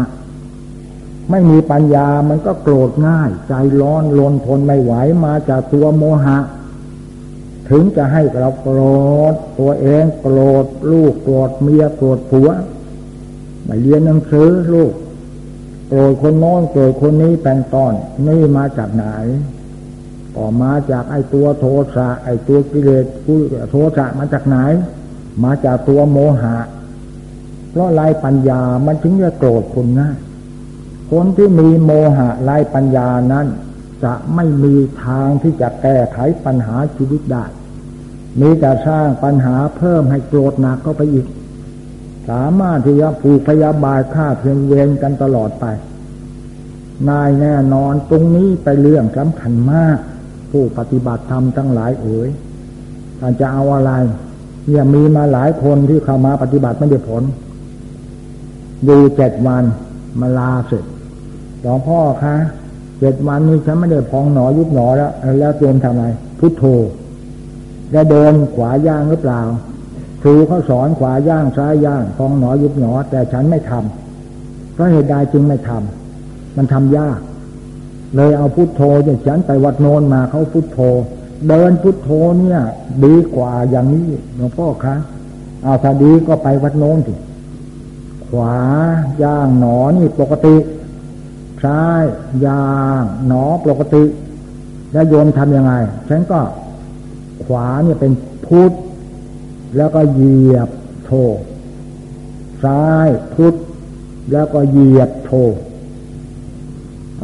ไม่มีปัญญามันก็โกรธง่าย ใจร้อนลนทนไม่ไหวมาจากตัวโมหะ ถึงจะให้เราโกรธตัวเองโกรธลูกโกรธเมียโกรธผัวไม่เรียนหนังสือลูกโกรธคนโน้นโกรธคนนี้เป็นตอนนี่มาจากไหน ก็มาจากไอ้ตัวโทสะไอ้ตัวกิเลสโทสะมาจากไหน มาจากตัวโมหะ เพราะลายปัญญามันถึงจะโกรธคนง่ายคนที่มีโมหะลายปัญญานั้น จะไม่มีทางที่จะแก้ไขปัญหาชีวิตได้ มีแต่สร้างปัญหาเพิ่มให้โกรธหนักเข้าไปอีก สามารถที่จะผูกพยาบาทฆ่าเพียงเวรกันตลอดไปนายแน่นอนตรงนี้ไปเรื่องสำคัญมาก ผู้ปฏิบัติธรรมทั้งหลายเอ๋ยท่านจะเอาอะไร เนี่ยมีมาหลายคนที่เข้ามาปฏิบัติไม่ได้ผลดูเจ็ดวันมาลาเสร็จหลวงพ่อคะเจ็ดวันนี้ฉันไม่ได้พองหนอยุบหนอแล้ว แล้วโยมทำไงพุทโธแล้เดินขวาย่างหรือเปล่าครูเขาสอนขวาย่างซ้ายย่างพองหนอยุบหนอ แต่ฉันไม่ทำเพราะเหตุใดจึงไม่ทำมันทำยาก เลยเอาพุทโธอย่างฉันไปวัดโนนมาเขาพุทโธ เดินพุทโธเนี่ย ดีกว่าอย่างนี้หลวงพ่อคะเอาถ้าดีก็ไปวัดโนนสิขวาย่างหนอนี่ปกติซ้ายย่างหนอปกติ แล้วโยมทำยังไง ฉันก็ขวาเนี่ยเป็นพุทธแล้วก็เหยียบโทซ้ายพุทธแล้วก็เหยียบโท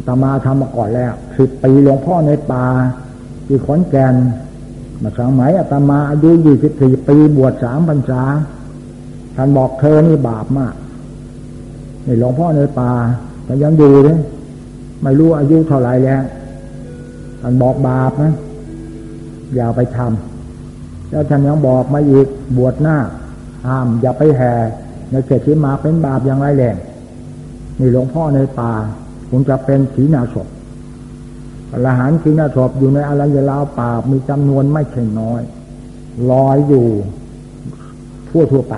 ตมาทำมาก่อนแล้วสิบปีหลวงพ่อในป่าที่ขอนแก่นมาสมัยอาตมาอายุยี่สิบสี่ปีบวชสามพรรษาท่านบอกเธอนี่บาปมากนี่หลวงพ่อในป่าแต่ยังดูเลยไม่รู้อายุเท่าไหร่แล้วท่านบอกบาปนะอย่าไปทำแล้วท่านยังบอกมาอีกบวชหน้าห้ามอย่าไปแห่ในเศรษฐีมาเป็นบาปอย่างไรแรงนี่หลวงพ่อในป่า คุณจะเป็นขีณาศพอรหันต์ขีณาศพอยู่ในอรัญญลาวป่ามีจำนวนไม่ใช่น้อย ลอยอยู่ทั่วทั่วไป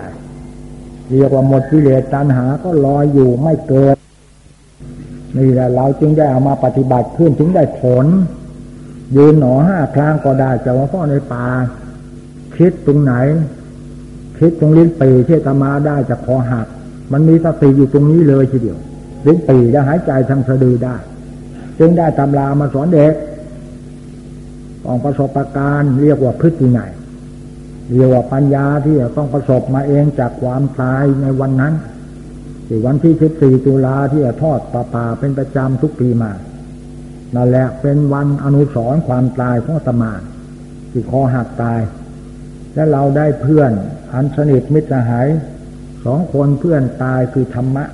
เรียกว่าหมดกิเลสตัณหาก็ลอยอยู่ไม่เกิดนี่แหละเราจึงได้เอามาปฏิบัติขึ้นถึงได้ผล ยืนหนอห้าครั้งก็ได้จะว่าพ่อในป่าคิดตรงไหน คิดตรงลิ้นปีเชตมาได้จะคอหัก มันมีสติอยู่ตรงนี้เลยทีเดียว ลิ้นปีจะหายใจทางสะดือได้ จึงได้ตำรามาสอนเด็กของประสบการณ์เรียกว่าพฤติไหนเรียกว่าปัญญาที่ต้องประสบมาเองจากความตายในวันนั้นที่วันที่สิบสี่ตุลาที่ทอดป่าปาเป็นประจำทุกปีมา นั่นแหละเป็นวันอนุสรความตายของตมาที่คอหักตาย และเราได้เพื่อนอันสนิทมิตรหายสองคนเพื่อนตายคือธรรมะ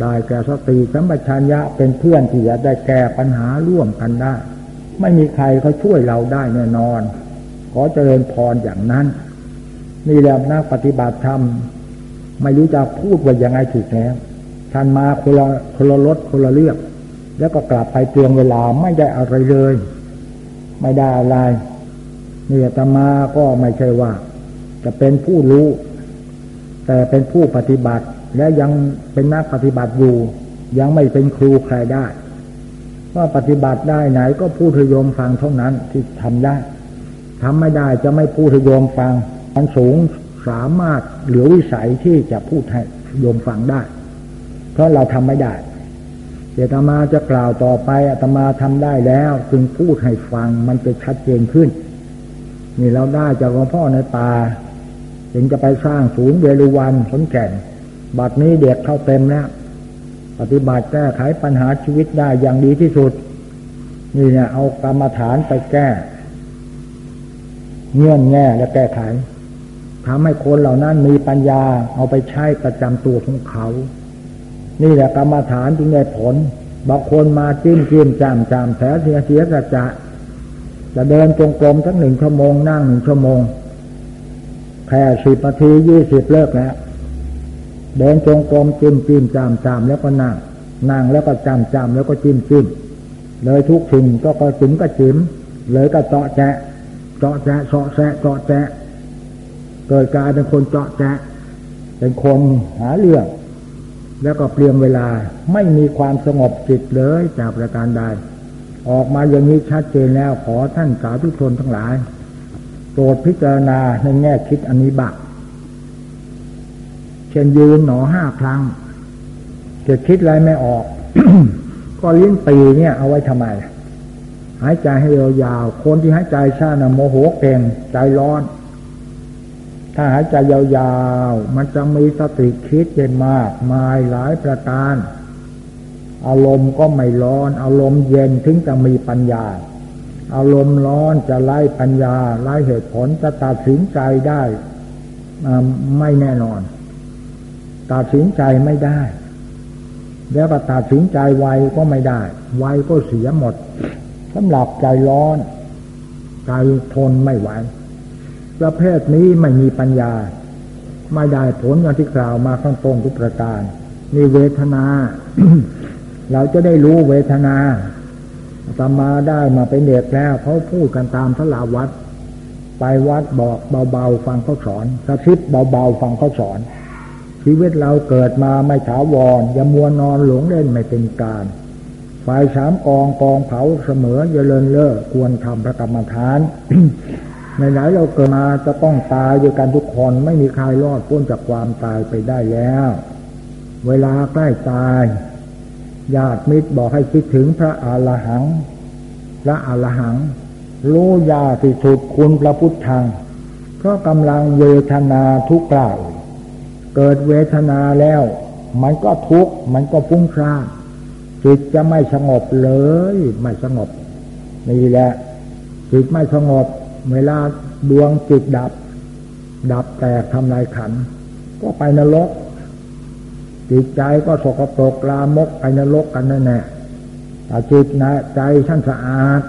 ได้แก่สติสัมปชัญญะเป็นเพื่อนที่จะได้แก้ปัญหาร่วมกันได้ ไม่มีใครเขาช่วยเราได้แน่นอน ขอเจริญพรอย่างนั้น นี่แหละนักปฏิบัติธรรมไม่รู้จะพูดว่ายังไงถูกแล้วท่านมาคนละคนละรถคนละเลือก แล้วก็กลับไปเตรียมเวลาไม่ได้อะไรเลย ไม่ได้อะไรนี่ตมาก็ไม่ใช่ว่า จะเป็นผู้รู้ แต่เป็นผู้ปฏิบัติ และยังเป็นนักปฏิบัติอยู่ ยังไม่เป็นครูใครได้ว่าปฏิบัติได้ไหนก็พูดทโยมฟังเท่านั้นที่ทำได้ทำไม่ได้จะไม่พูดทโยมฟังมันสูงสามารถเหลือวิสัยที่จะพูดให้โยมฟังได้ เพราะเราทำไม่ได้เจตมาจะกล่าวต่อไปอาตมาทำได้แล้ว จึงพูดให้ฟังมันจะชัดเจนขึ้น นี่เราได้จากหลวงพ่อในป่าจึงจะไปสร้างศูนย์เวรุวันขนแก่น บัดนี้เด็กเข้าเต็มแล้วปฏิบัติแก้ไขปัญหาชีวิตได้อย่างดีที่สุด นี่เนี่ยเอากรรมฐานไปแก้ เงื่อนแง่และแก้ไขทำให้คนเหล่านั้นมีปัญญาเอาไปใช้ประจำตัวของเขา นี่แหละกรรมฐานจึงได้ผลบางคนมาจิ้มจิ้มจามจามแผลเสียเสียกระจะจะเดินจงกรมสักหนึ่งชั่วโมงนั่งหนึ่งชั่วโมงแค่สิบนาทียี่สิบเลิกแล้ว เดินจงกรมจิ้มจิ้มจามจามแล้วก็นั่งนั่งแล้วก็จามจามแล้วก็จิ้มจิ้มเลยทุกสิ่งก็ก็จิ้มก็จิ้มเลยก็เจาะแจะเจาะแจะเจาะแจะเจาะแจะเกิดกลายเป็นคนเจาะแจะเป็นคนหาเรื่องแล้วก็เปลี่ยนเวลาไม่มีความสงบจิตเลยจากประการใดออกมาอย่างนี้ชัดเจนแล้วขอท่านสาธุชนทั้งหลายโปรดพิจารณาในแง่คิดอันนี้บัก เช่นยืนหนอห้าครั้ง จะคิดอะไรไม่ออก ก็ลิ้นปีเนี่ย เอาไว้ทำไม หายใจให้ยาวๆคนที่หายใจช้านะโมโหเก่งใจร้อน ถ้าหายใจยาวๆ มันจะมีสติคิดเป็นมาก มายหลายประการ อารมณ์ก็ไม่ร้อน อารมณ์เย็นถึงจะมีปัญญาอารมณ์ร้อนจะไล่ปัญญาไล่เหตุผลจะตัดสินใจได้ไม่แน่นอน ตัดสินใจไม่ได้ แล้วก็ตัดสินใจไวก็ไม่ได้ ไวก็เสียหมดสำหรับใจร้อน ใจทนไม่ไหวประเภทนี้ไม่มีปัญญา ไม่ได้ผลอย่างที่กล่าวมาข้างตรงทุกประการนี่เวทนา เราจะได้รู้เวทนาตมาได้มาเป็นเด็กแล้วเขาพูดกันตามทลาวัด ไปวัดบอกเบาๆฟังเขาสอนกระซิบเบาๆฟังเขาสอน ชีวิตเราเกิดมาไม่ถาวรอย่ามัวนอนหลงเล่นไม่เป็นการฝ่ายสามกองกองเผาเสมออย่าเลินเล่อควรทำพระกรรมฐานในไหนเราเกิดมาจะต้องตายด้วยกันทุกคนไม่มีใครรอดพ้นจากความตายไปได้แล้ว เวลาใกล้ตายญาติมิตรบอกให้คิดถึงพระอาลหัง พระอาลหังรู้ยาที่สุดคุณพระพุทธังเพราะกำลังเวทนาทุกข์กล่าว เกิดเวทนาแล้ว มันก็ทุกข์มันก็ฟุ้งซ่านจิตจะไม่สงบเลย ไม่สงบนี่แหละจิตไม่สงบ เวลาดวงจิตดับ ดับแตกทำลายขัน ก็ไปนรก จิตใจก็สกปรกลามกไปนรกกันนั่นแหละแต่จิตนะใจท่านสะอาด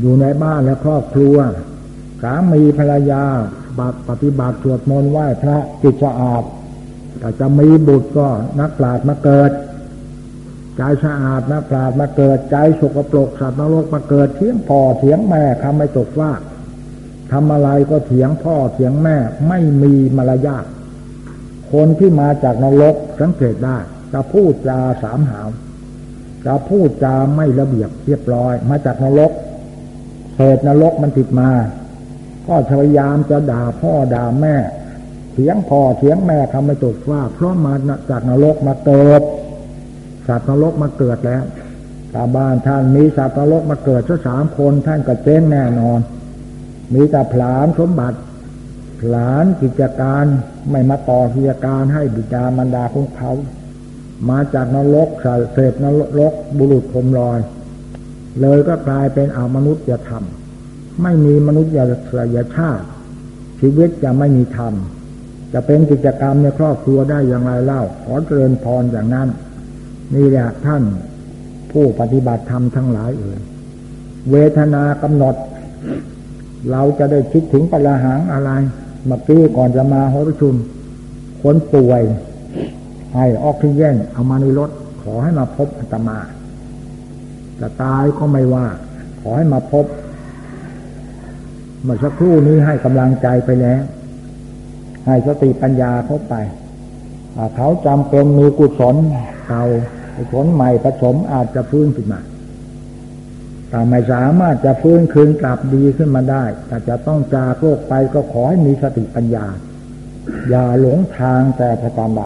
อยู่ในบ้านและครอบครัว สามีภรรยาบัตปฏิบัติสวดมนต์ไหว้พระจิตสะอาดแต่จะมีบุตรก็นักปราชญ์มาเกิด ใจสะอาดนักปราชญ์มาเกิดใจสกปรกสัตว์นรกมาเกิดเถียงพ่อเถียงแม่คำไม่ตกว่าทำอะไรก็เถียงพ่อเถียงแม่ไม่มีมารยาทคนที่มาจากนรกสังเกตได้จะพูดจาสามหาวจะพูดจาไม่ระเบียบเรียบร้อย มาจากนรกเศษนรกมันติดมา ก็พยายามจะด่าพ่อด่าแม่เถียงพ่อเถียงแม่ทำไม่ตกว่าเพราะมาจากนรกมาเกิดสัตว์นรกมาเกิดแล้วตาบ้านท่านมีสัตว์นรกมาเกิดสักสามคนท่านก็เจ๊งแน่นอน มีแต่ผลานสมบัติหลานกิจการไม่มาต่อกิจการให้บิดามารดาของเขา มาจากนรกเศษนรกบุรุษพรมลอย เลยก็กลายเป็นอามนุษย์จะทำ ไม่มีมนุษย์ยชาติ ชีวิตจะไม่มีธรรม จะเป็นกิจกรรมในครอบครัวได้อย่างไรเล่า ขอเจริญพรอย่างนั้น นี่แหละท่านผู้ปฏิบัติธรรมทั้งหลายเอ่ยเวทนากำหนด เราจะได้คิดถึงปัญหาอะไรเมื่อกี้ก่อนจะมาหอประชุมคนป่วยให้ออกซิเจนเอามาในรถ ขอให้มาพบอาตมา จะตายก็ไม่ว่า ขอให้มาพบ เมื่อสักครู่นี้ให้กำลังใจไปแล้ว ให้สติปัญญาเข้าไป เขาจำเป็นมีกุศลเก่ากุศลใหม่ผสมอาจจะฟื้นขึ้นมาแต่ไม่สามารถจะฟื้นคืนกลับดีขึ้นมาได้ แต่จะต้องจากโลกไปก็ขอให้มีสติปัญญา อย่าหลงทางแต่ประการใด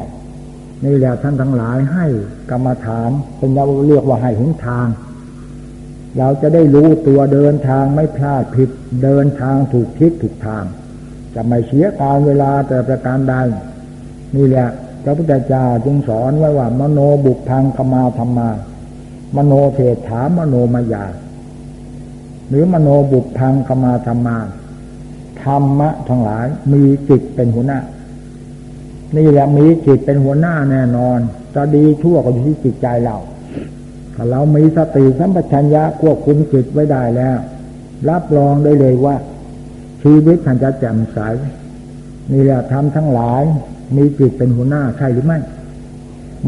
นี่แหละท่านทั้งหลายให้กรรมฐานเป็นเราเรียกว่าให้หนทาง เราจะได้รู้ตัวเดินทางไม่พลาดผิด เดินทางถูกทิศถูกทาง จะไม่เสียการเวลาแต่ประการใดนี่แหละพระพุทธเจ้าจึงสอนไว้ว่ามโนบุพพังขมาธรรมา มโนเทถามโนมายา หรือมโนบุพพังกมาธรรมาธรรมะทั้งหลายมีจิตเป็นหัวหน้า นี่แหละมีจิตเป็นหัวหน้าแน่นอน จะดีทั่วก็อยู่ที่จิตใจเรา ถ้าเรามีสติสัมปชัญญะควบคุมจิตไว้ได้แล้ว รับรองได้เลยว่า ชีวิตท่านจะแจ่มใสนี่แหละทำทั้งหลาย มีจิตเป็นหัวหน้าใช่หรือไม่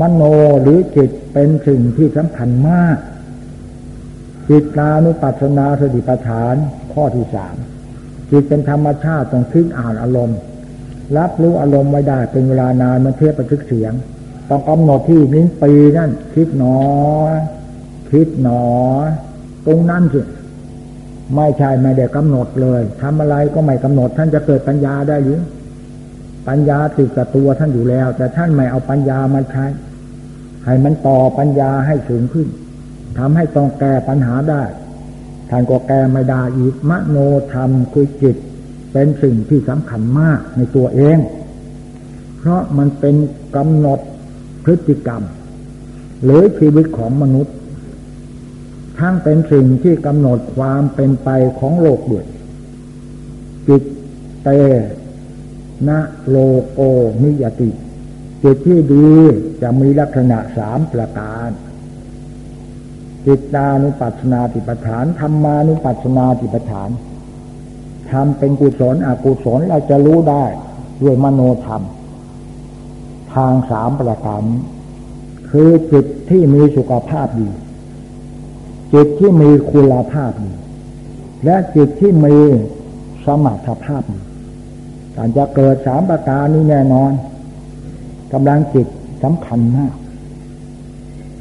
มโนหรือจิตเป็นสิ่งที่สำคัญมาก จิตนานุปัสสนาสติปัฏฐานข้อที่สามจิตเป็นธรรมชาติต้องคิดอ่านอารมณ์ รับรู้อารมณ์ไม่ได้เป็นเวลานานมันเทพประทึกเสียง ต้องกำหนดที่นิ้นปีนั่นคิดหนอ คิดหนอ ตรงนั้นสิไม่ใช่ไม่ได้กำหนดเลยทำอะไรก็ไม่กำหนด ท่านจะเกิดปัญญาได้หรือปัญญาติดกับตัวท่านอยู่แล้ว แต่ท่านไม่เอาปัญญามาใช้ ให้มันต่อปัญญาให้สูงขึ้นทำให้ต้องแก้ปัญหาได้ท่านก็แก้ไม่ได้อีกมโนธรรมคือจิต เป็นสิ่งที่สำคัญมากในตัวเอง เพราะมันเป็นกำหนดพฤติกรรม หรือชีวิตของมนุษย์ ทั้งเป็นสิ่งที่กำหนดความเป็นไปของโลกด้วยจิตเตนะโลโกนิยติ จิตที่ดีจะมีลักษณะสามประการจิตานุปัสนาติปฐานธรรมานุปัสนาติปฐานทำเป็นกุศลอกุศลเราจะรู้ได้ด้วยมโนธรรม ทางสามประการคือจิตที่มีสุขภาพดี จิตที่มีคุณภาพ และจิตที่มีสมรรถภาพการจะเกิดสามประการนี้แน่นอนกำลังจิตสำคัญมาก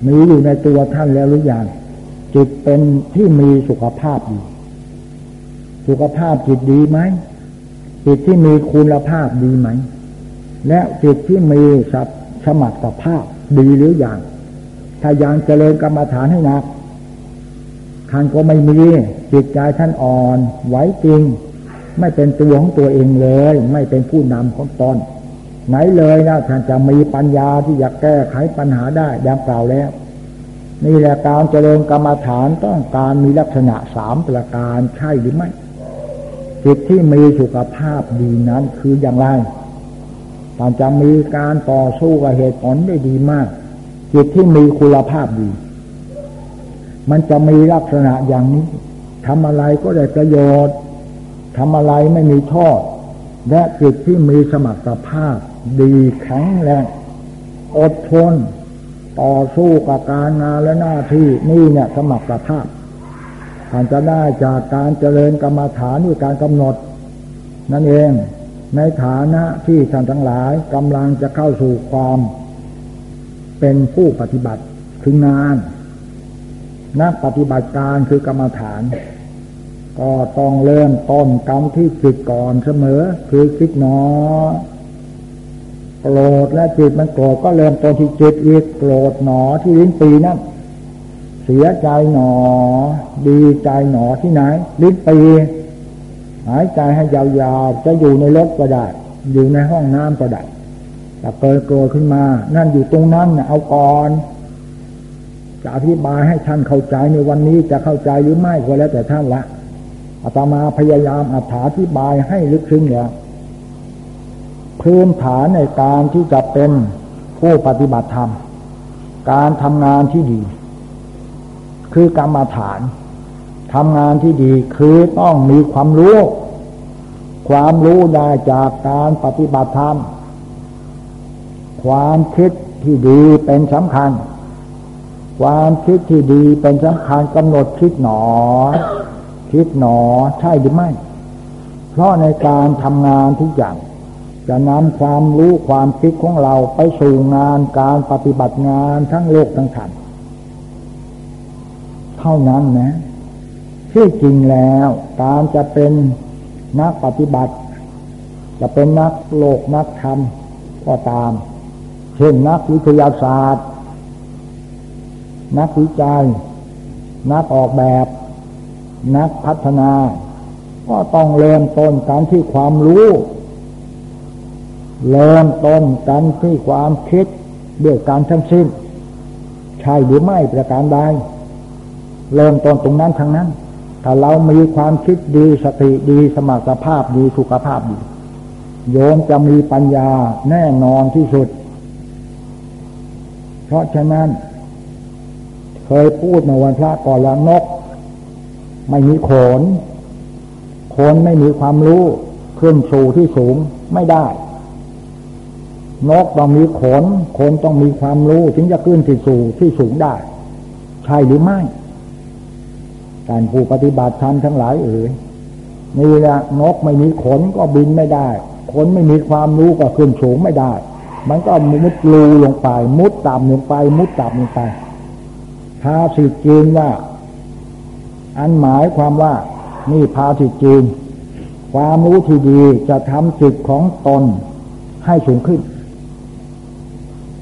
มีอยู่ในตัวท่านแล้วหรือยังจิตเป็นที่มีสุขภาพดี สุขภาพจิตดีไหมจิตที่มีคุณภาพดีไหม และจิตที่มีสัพสมัครภาพดีหรืออยังถ้ายังเจริญกรรมฐานให้หนักานก็ไม่มีจิตใจท่านอ่อน ไหวจริง ไม่เป็นตัวของตัวเองเลย ไม่เป็นผู้นำของตนไหนเลยนะท่านจะมีปัญญาที่จะแก้ไขปัญหาได้ดังกล่าวแล้ว นี่แหละการเจริญกรรมฐานต้องการมีลักษณะสามประการใช่หรือไม่จิตที่มีสุขภาพดีนั้นคืออย่างไรการจะมีการต่อสู้กับเหตุผลได้ดีมาก จิตที่มีคุณภาพดี มันจะมีลักษณะอย่างนี้ทำอะไรก็ได้ประโยชน์ทำอะไรไม่มีโทษและจิตที่มีสมรรถภาพ ดีแข็งแรงอดทนต่อสู้กับการงานและหน้าที่นี่เนี่ยสมัครภาพการจะได้จากการเจริญกรรมฐานด้วยการกำหนด นั่นเองในฐานะที่ท่านทั้งหลายกำลังจะเข้าสู่ความ เป็นผู้ปฏิบัติคืองาน นักปฏิบัติการคือกรรมฐาน ก็ต้องเริ่มต้นกรรมที่จิตก่อนเสมอ คือคิดหนอโกรธและจิตมันโกรธก็เริ่มต้นที่จิตอีกโกรธหนอที่ลิ้นปีนั่นเสียใจหนอ ดีใจหนอที่ไหน ลิ้นปีหายใจให้ยาวๆ จะอยู่ในรถก็ได้ อยู่ในห้องน้ำก็ได้แต่เกิดโกรธขึ้นมา นั่นอยู่ตรงนั้นเอาก่อน จะอธิบายให้ท่านเข้าใจในวันนี้จะเข้าใจหรือไม่ก็แล้วแต่ท่านละอาตมาพยายามอธิบายให้ลึกซึ้งเนี่ยพื้นฐานในการที่จะเป็นผู้ปฏิบัติธรรม การทำงานที่ดี คือกรรมฐานทำงานที่ดีคือต้องมีความรู้ ความรู้ได้จากการปฏิบัติธรรม ความคิดที่ดีเป็นสำคัญ ความคิดที่ดีเป็นสำคัญกำหนดคิดหนอ คิดหนอใช่หรือไม่ เพราะในการทำงานทุกอย่าง จะนำความรู้ความคิดของเราไปสู่งานการปฏิบัติงานทั้งโลกทั้งธรรมเท่านั้นนะที่จริงแล้วการจะเป็นนักปฏิบัติ จะเป็นนักโลกนักธรรมก็ตาม เช่นนักวิทยาศาสตร์ นักวิจัย นักออกแบบ นักพัฒนา ก็ต้องเริ่มต้นการที่ความรู้ เริ่มต้นกันที่ความคิดด้วยการทั้งสิ้น ใช่หรือไม่ประการใดเริ่มต้นตรงนั้นทั้งนั้น ถ้าเรามีความคิดดีสติดีสมรรถภาพดีสุขภาพดี โยมจะมีปัญญาแน่นอนที่สุด เพราะฉะนั้น เคยพูดในวันพระก่อนแล้วนก ไม่มีขนคนไม่มีความรู้ขึ้นสู่ที่สูงไม่ได้ นกต้องมีขนคนต้องมีความรู้ถึงจะขึ้นที่สูงที่สูงได้ ใช่หรือไม่การผู้ปฏิบัติธรรมทั้งหลายเอ๋ยนี่แหละนกไม่มีขนก็บินไม่ได้ ขนไม่มีความรู้ก็ขึ้นสูงไม่ได้ มันก็มุดรูลงไป มุดต่ำลงไป มุดต่ำลงไป พาสิจีนว่า อันหมายความว่านี่พาสิจีน ความรู้ที่ดีจะทำจิตของตนให้สูงขึ้น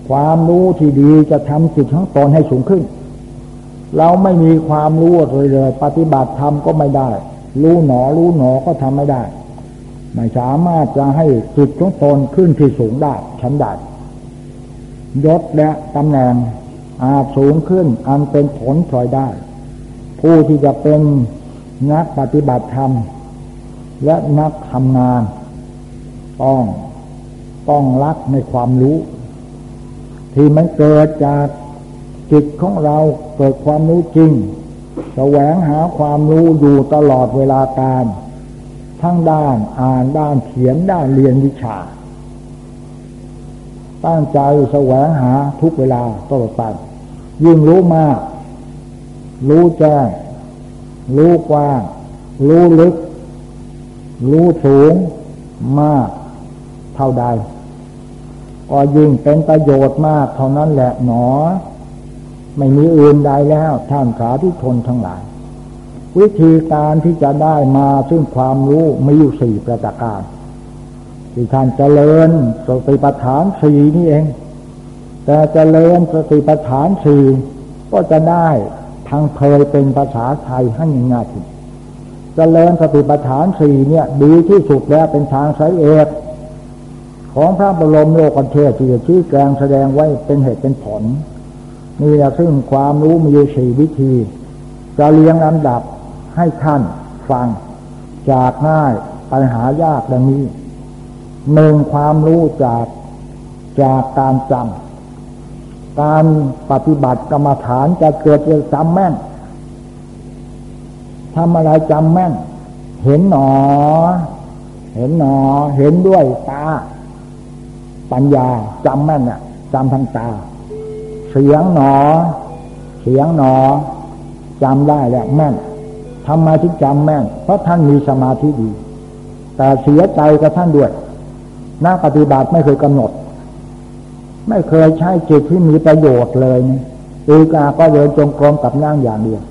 ความรู้ที่ดีจะทำจิตของตนให้สูงขึ้น เราไม่มีความรู้เลยเลย ปฏิบัติธรรมก็ไม่ได้ รู้หนอรู้หนอก็ทำไม่ได้ไม่สามารถจะให้จิตของตนขึ้นที่สูงได้ชั้นได้ยศและตำแหน่ง อาจสูงขึ้นอันเป็นผลพลอยได้ ผู้ที่จะเป็นนักปฏิบัติธรรม และนักทำงาน ต้องต้องรักในความรู้ ที่มันเกิดจากจิตของเราเกิดความรู้จริงแสวงหาความรู้อยู่ตลอดเวลาการททั้งด้านอ่านด้านเขียนด้านเรียนวิชา ตั้งใจแสวงหาทุกเวลาตลอดไป ยิ่งรู้มาก รู้แจ้ง รู้กว้าง รู้ลึก รู้สูงมาก เท่าใด ก็ยิ่งเป็นประโยชน์มากเท่านั้นแหละหนอ ไม่มีอื่นใดแล้วท่านสาธุชนทั้งหลาย วิธีการที่จะได้มาซึ่งความรู้มีอยู่สี่ประการที่ท่านเจริญสติปัฏฐานสี่นี่เอง แต่เจริญสติปัฏฐานสี่ก็จะได้ทางเพยเป็นภาษาไทยให้ง่ายๆเจริญสติปัฏฐานสี่เนี่ย ดีที่สุดแล้วเป็นทางสายเอกของพระบรมโลกเทศที่จะชี้แจงแสดงไว้เป็นเหตุเป็นผลนี่แหละซึ่งความรู้มีสี่วิธี จะเรียงลำดับให้ท่านฟัง จากง่ายไปหายากดังนี้หนึ่งความรู้จากจากการจำ การปฏิบัติกรรมฐานจะเกิดจะจำแม่นทำอะไรจำแม่น เห็นหนอ เห็นหนอ เห็นด้วยตา ปัญญาจำแม่นเนี่ยจำทางตา เสียงหนอ เสียงหนอจำได้แหละแม่นทำไมถึงจำแม่น เพราะท่านมีสมาธิดี แต่เสียใจกับท่านด้วยนักปฏิบัติไม่เคยกำหนด ไม่เคยใช้จิตที่มีประโยชน์เลยอีกาก็เดินจงกรมกับนั่งอย่างเดียว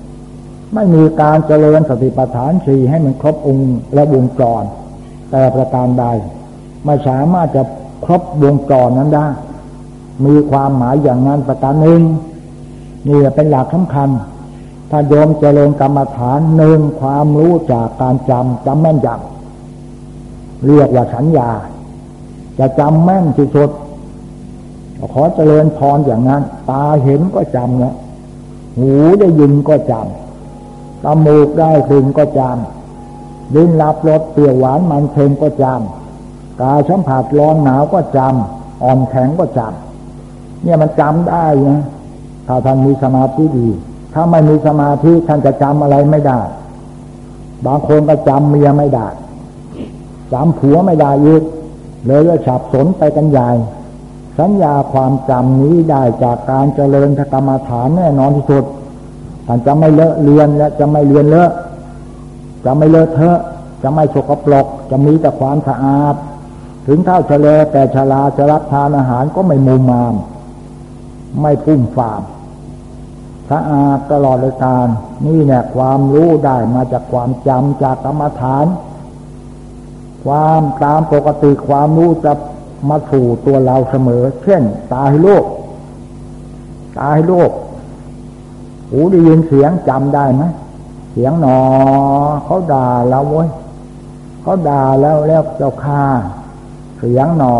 ไม่มีการเจริญสติปัฏฐานสี่ให้มันครบองค์และวงจรแต่ประการใดไม่สามารถจะครบวงจรนั้นได้ มีความหมายอย่างนั้นประการหนึ่งนี่เป็นหลักสำคัญ ถ้าโยมเจริญกรรมฐานหนึ่งความรู้จากการจำจำแม่นยำเรียกว่าสัญญา จะจำแม่นที่สุด ขอเจริญพรอย่างนั้น ตาเห็นก็จำนะหูได้ยินก็จำตามูกได้กลิ่นก็จำลิ้นรับรสเปรี้ยวหวานมันเค็มก็จำกายสัมผัสร้อนหนาวก็จำอ่อนแข็งก็จำเนี่ยมันจำได้นะถ้าท่านมีสมาธิดี ถ้าไม่มีสมาธิท่านจะจำอะไรไม่ได้ บางคนก็จำเมียไม่ได้จำผัวไม่ได้อีกเลยก็ฉับสนไปกันใหญ่ สัญญาความจำนี้ได้จากการเจริญธรรมฐานแน่นอนที่สุดท่านจะไม่เลอะเรียนและจะไม่เรียนเลอะ จะไม่เลอะเทอะ จะไม่สกปรก จะมีแต่ความสะอาด ถึงเท่าเฉลแต่ชลาจะรับทานอาหารก็ไม่มุมมาม ไม่พุ่มฟามสะอาดตลอดเลยการ นี่เนี่ยความรู้ได้มาจากความจำจากกรรมฐาน ความตามปกติความรู้จะ มาสู่ตัวเราเสมอ เช่น ตาให้โลก ตาให้โลก หูได้ยินเสียงจำได้ไหมเสียงหนอเขาด่าเราเว้ยเขาด่าแล้วแล้วเจ้าข้าเสียงหนอ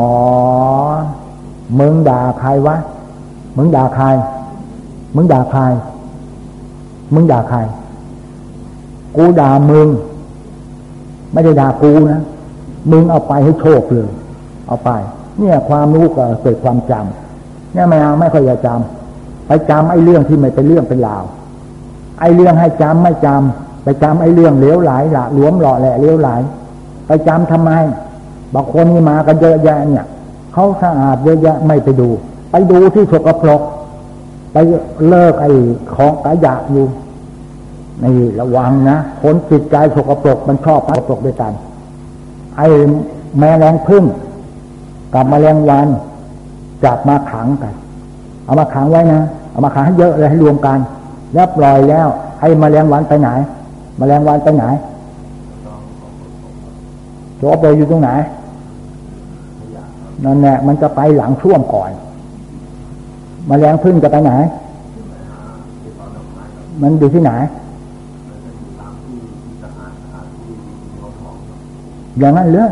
มึงด่าใครวะ มึงด่าใคร มึงด่าใคร มึงด่าใคร กูด่ามึง ไม่ได้ด่ากูนะ มึงเอาไปให้โชคเลย เอาไป เนี่ยความรู้ก็เกิดความจำเนี่ยไม่เอาไม่ค่อยจะจำไปจำไอ้เรื่องที่ไม่เป็นเรื่องเป็นราว ไอ้เรื่องให้จำไม่จำไปจำไอ้เรื่องเลี้ยวไหลละหลวมหล่อแหละเลี้ยวไหล ไปจำทำไมบางคนนี่มากันเยอะแยะเนี่ยเขาสะอาดเยอะแยะไม่ไปดู ไปดูที่สกปรกไปเลิกไอ้ของกระยะอยู่นี่ระวังนะคนจิตใจสกปรกมันชอบสกปรกด้วยกัน ไอ้แมลงพึ่ง กับมาแมลงวันจับมาขังกัน เอามาขังไว้นะ เอามาขังให้เยอะเลยให้รวมกัน แล้วปล่อยแล้ว ให้มาแมลงวันไปไหนมาแมลงวันไปไหนตัวไปอยู่ตรงไหนนั่นแหละมันจะไปหลังช่วมก่อนมาแมลงพึ่งจะไปไหน มันอยู่ที่ไหนอย่างนั้นเลย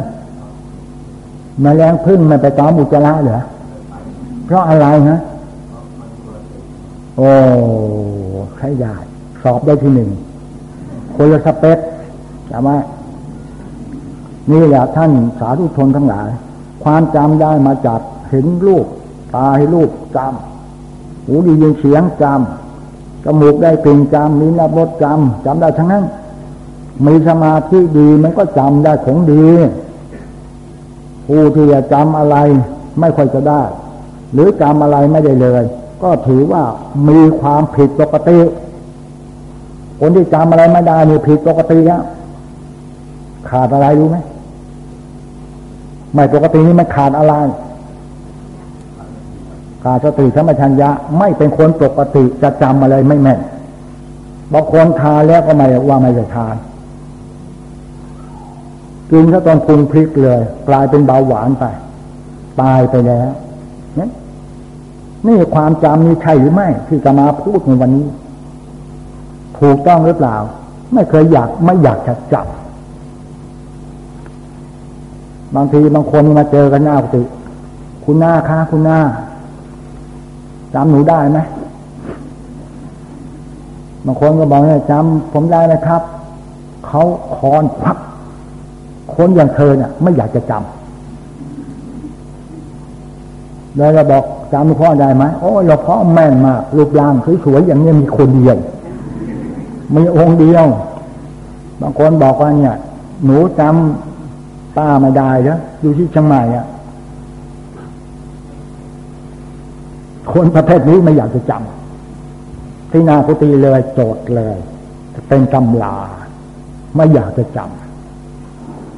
มแมลงพึ่งมันไปตอมอุจจาระเหรอ เพราะอะไรฮะ โอ้ใช้ได้สอบได้ที่หนึ่งคนละสเปคจำไว้นี่แหละท่านสาธุชนทั้งหลาย ความจำได้มาจากเห็นรูป ตาให้รูปจำหูดียินเสียงจำจมูกได้กลิ่นจำลิ้นรับรสจำจำได้ทั้งนั้น มีสมาธิดีมันก็จำได้ของดี ผู้ที่จะจำอะไรไม่ค่อยจะได้ หรือจำอะไรไม่ได้เลย ก็ถือว่ามีความผิดปกติคนที่จำอะไรไม่ได้นี่ผิดปกติแล้วขาดอะไรรู้ไหมไม่ปกตินี่มันขาดอะไรขาดสติสมัชัญญะไม่เป็นคนปกติจะจำอะไรไม่แม่นบางคนทานแล้วก็ไม่ว่าไม่จะทาน กินซะตอนปรุงพริกเลย กลายเป็นเบาหวานไป ตายไปแล้วนี่ความจำนี่ใช่หรือไม่ ที่จะมาพูดในวันนี้ ถูกต้องหรือเปล่า ไม่เคยอยากไม่อยากจะจับบางทีบางคนมาเจอกันหน้าปกติคุณหน้าคะคุณหน้าจำหนูได้ไหมบางคนก็บอกเนี่ยจำผมได้ไหมครับ เขาคอนควัก คนอย่างเธอเนี่ยไม่อยากจะจำแล้วเราบอกจำหลวงพ่อได้ไหมโอ้หลวงพ่อแม่นมากรูปร่างสวยๆอย่างนี้มีคนเดียวมีองค์เดียว บางคนบอกว่าเนี่ย หนูจำป้าไม่ได้แล้วอยู่ที่เชียงใหม่อะคนประเภทนี้ไม่อยากจะจำที่นาพุตีเลยโจทย์เลยเป็นตำลาไม่อยากจะจำ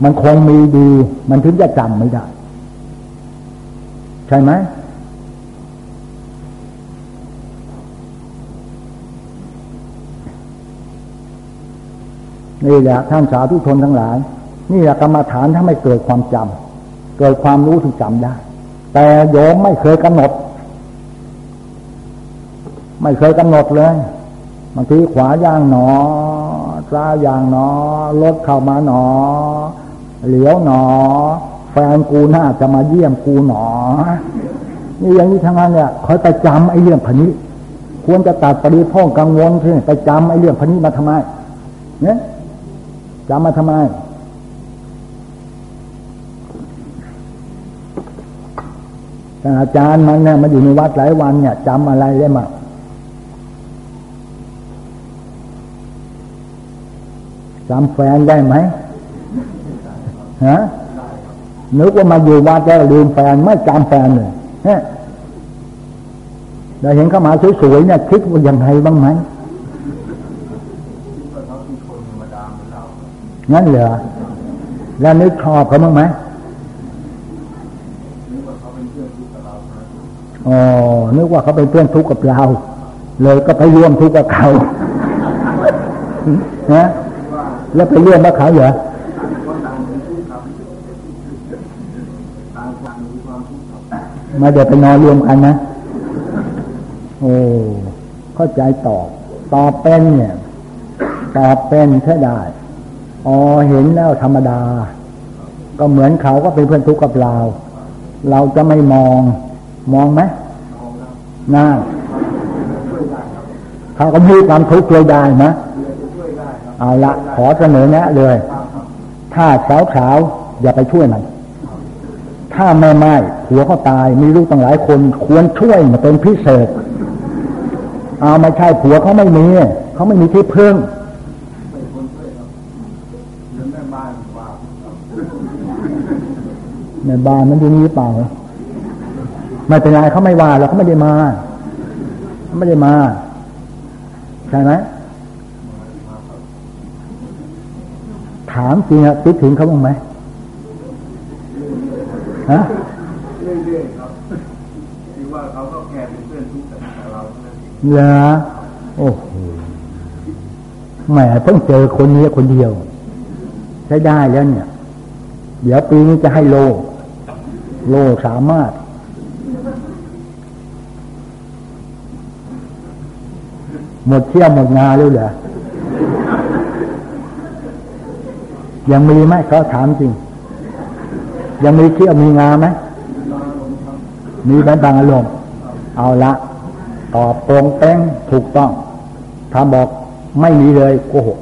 มันคงมีดี มันถึงจะจำไม่ได้ ใช่ไหมนี่แหละท่านสาธุชนทั้งหลาย นี่แหละกรรมฐานถ้าไม่เกิดความจำเกิดความรู้ที่จำได้ แต่โยมไม่เคยกำหนด ไม่เคยกำหนดเลยบางทีขวาย่างหนอซ้ายย่างหนอรถเข้ามาหนอ เหลียวหนอ แฟนกูน่าจะมาเยี่ยมกูหนอ นี่อย่างนี้ทั้งนั้นเนี่ยคอยไปจำไอ้เรื่องพนี้ ควรจะตัดปริพ่องกังวลใช่ไปจำไอ้เรื่องพนี้มาทำไมเนี่ยจำมาทำไมอาจารย์มันเนี่ยมาอยู่ในวัดหลายวันเนี่ยจำอะไรได้มาจำแฟนได้ไหม ฮะนึกว่ามาอยู่วัดแล้วลืมแฟนไม่จำแฟนเลยฮะเราเห็นเข้ามาสวยๆเนี่ยคิดว่ายังไงบ้างไหมงั้นเหรอแล้วนึกชอบเขาบ้างไหมอ๋อนึกว่าเขาเป็นเพื่อนทุกข์กับเรา เลยก็ไปร่วมทุกข์กับเขานะแล้วไปเลื่อนมาขาเหรอ มาเดี๋ยวไปนอนรวมกันนะ โอ้เข้าใจตอบตอบเป็นเนี่ยตอบเป็นใช่ได้อ๋อเห็นแล้วธรรมดา ก็เหมือนเขาก็เป็นเพื่อนทุกข์กับเรา เราจะไม่มอง มองไหมน่าเขาก็มีความทุกข์ช่วยได้นะเอาละขอเสนอแนะเลย ถ้าสาวสาวอย่าไปช่วยมัน ถ้าแม่ไม้หัวเขาตายมีลูกตั้งหลายคนควรช่วยมาเป็นพิเศษ เอาไม่ใช่ผัวเขาไม่มีเขาไม่มีที่พึ่งในบ้านมันอยู่นี้เปล่าไม่เป็นไรเขาไม่ว่าเราเขาไม่ได้มาไม่ได้มา ใช่ไหมถามจริงอะคิดถึงเขาบ้างไหม ฮะเรื่อยๆครับคือว่าเขาก็แค่เป็นเพื่อนทุกข์กับเราเหรอโอ้โหแหมเพิ่งเจอคนนี้คนเดียว ใช้ได้แล้วเนี่ย เดี๋ยวปีนี้จะให้โล โลสามารถหมดเที่ยวหมดงานแล้วเหรอยังมีไหมเขาถามจริง ยังมีเที่ยวมีงานไหมมีบางอารมณ์เอาละตอบตรงเป้งถูกต้องถ้าบอกไม่มีเลยโกหก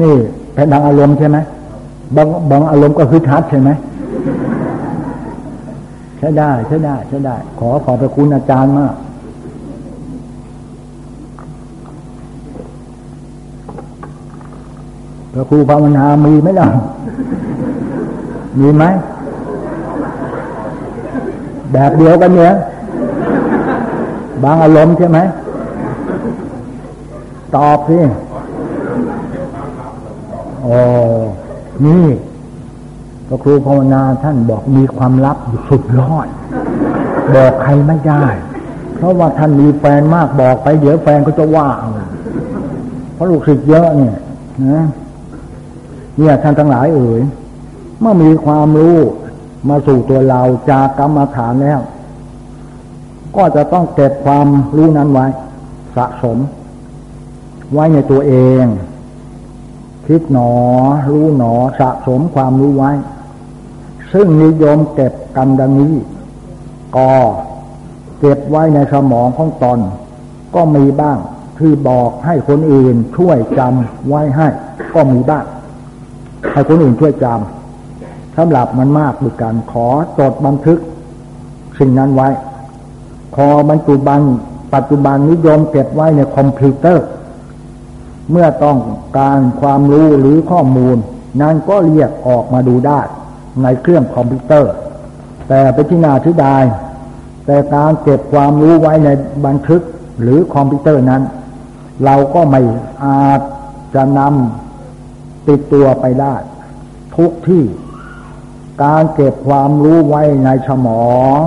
นี่เป็นบางอารมณ์ใช่ไหมบางบางอารมณ์ก็คือทัดใช่ไหมใช้ได้ใช้ได้ใช้ได้ ขอขอบพระคุณอาจารย์มากพระครูภาวนามีไหมล่ะ มีไหม แบบเดียวกันเนี่ย บางอารมณ์ใช่ไหม ตอบสิโอ้นี่พระครูภาวนาท่านบอกมีความลับอยู่สุดยอด บอกใครไม่ได้ เพราะว่าท่านมีแฟนมากบอกไปเดี๋ยวแฟนก็จะว่าเพราะลูกศิษย์เยอะเนี่ยนะเนี่ยท่านทั้งหลายเอ่ย เมื่อมีความรู้มาสู่ตัวเราจากกรรมฐานแล้ว ก็จะต้องเก็บความรู้นั้นไว้ สะสม ไว้ในตัวเอง คิดหนอ รู้หนอสะสมความรู้ไว้ ซึ่งนิยมเก็บกันดังนี้ก็เก็บไว้ในสมองของตนก็มีบ้างที่บอกให้คนอื่นช่วยจำไว้ให้ ก็มีบ้างให้คนอื่นช่วยจำ สำหรับมันมากด้วยกันขอจดบันทึก สิ่งนั้นไว้ พอบรรจุบันปัจจุบันนิยมเก็บไว้ในคอมพิวเตอร์ เมื่อต้องการความรู้หรือข้อมูล นั้นก็เรียกออกมาดูได้ในเครื่องคอมพิวเตอร์ แต่เป็นที่น่าเสียดาย แต่การเก็บความรู้ไว้ในบันทึกหรือคอมพิวเตอร์นั้น เราก็ไม่อาจจะนำติดตัวไปได้ ทุกที่ การเก็บความรู้ไว้ในสมอง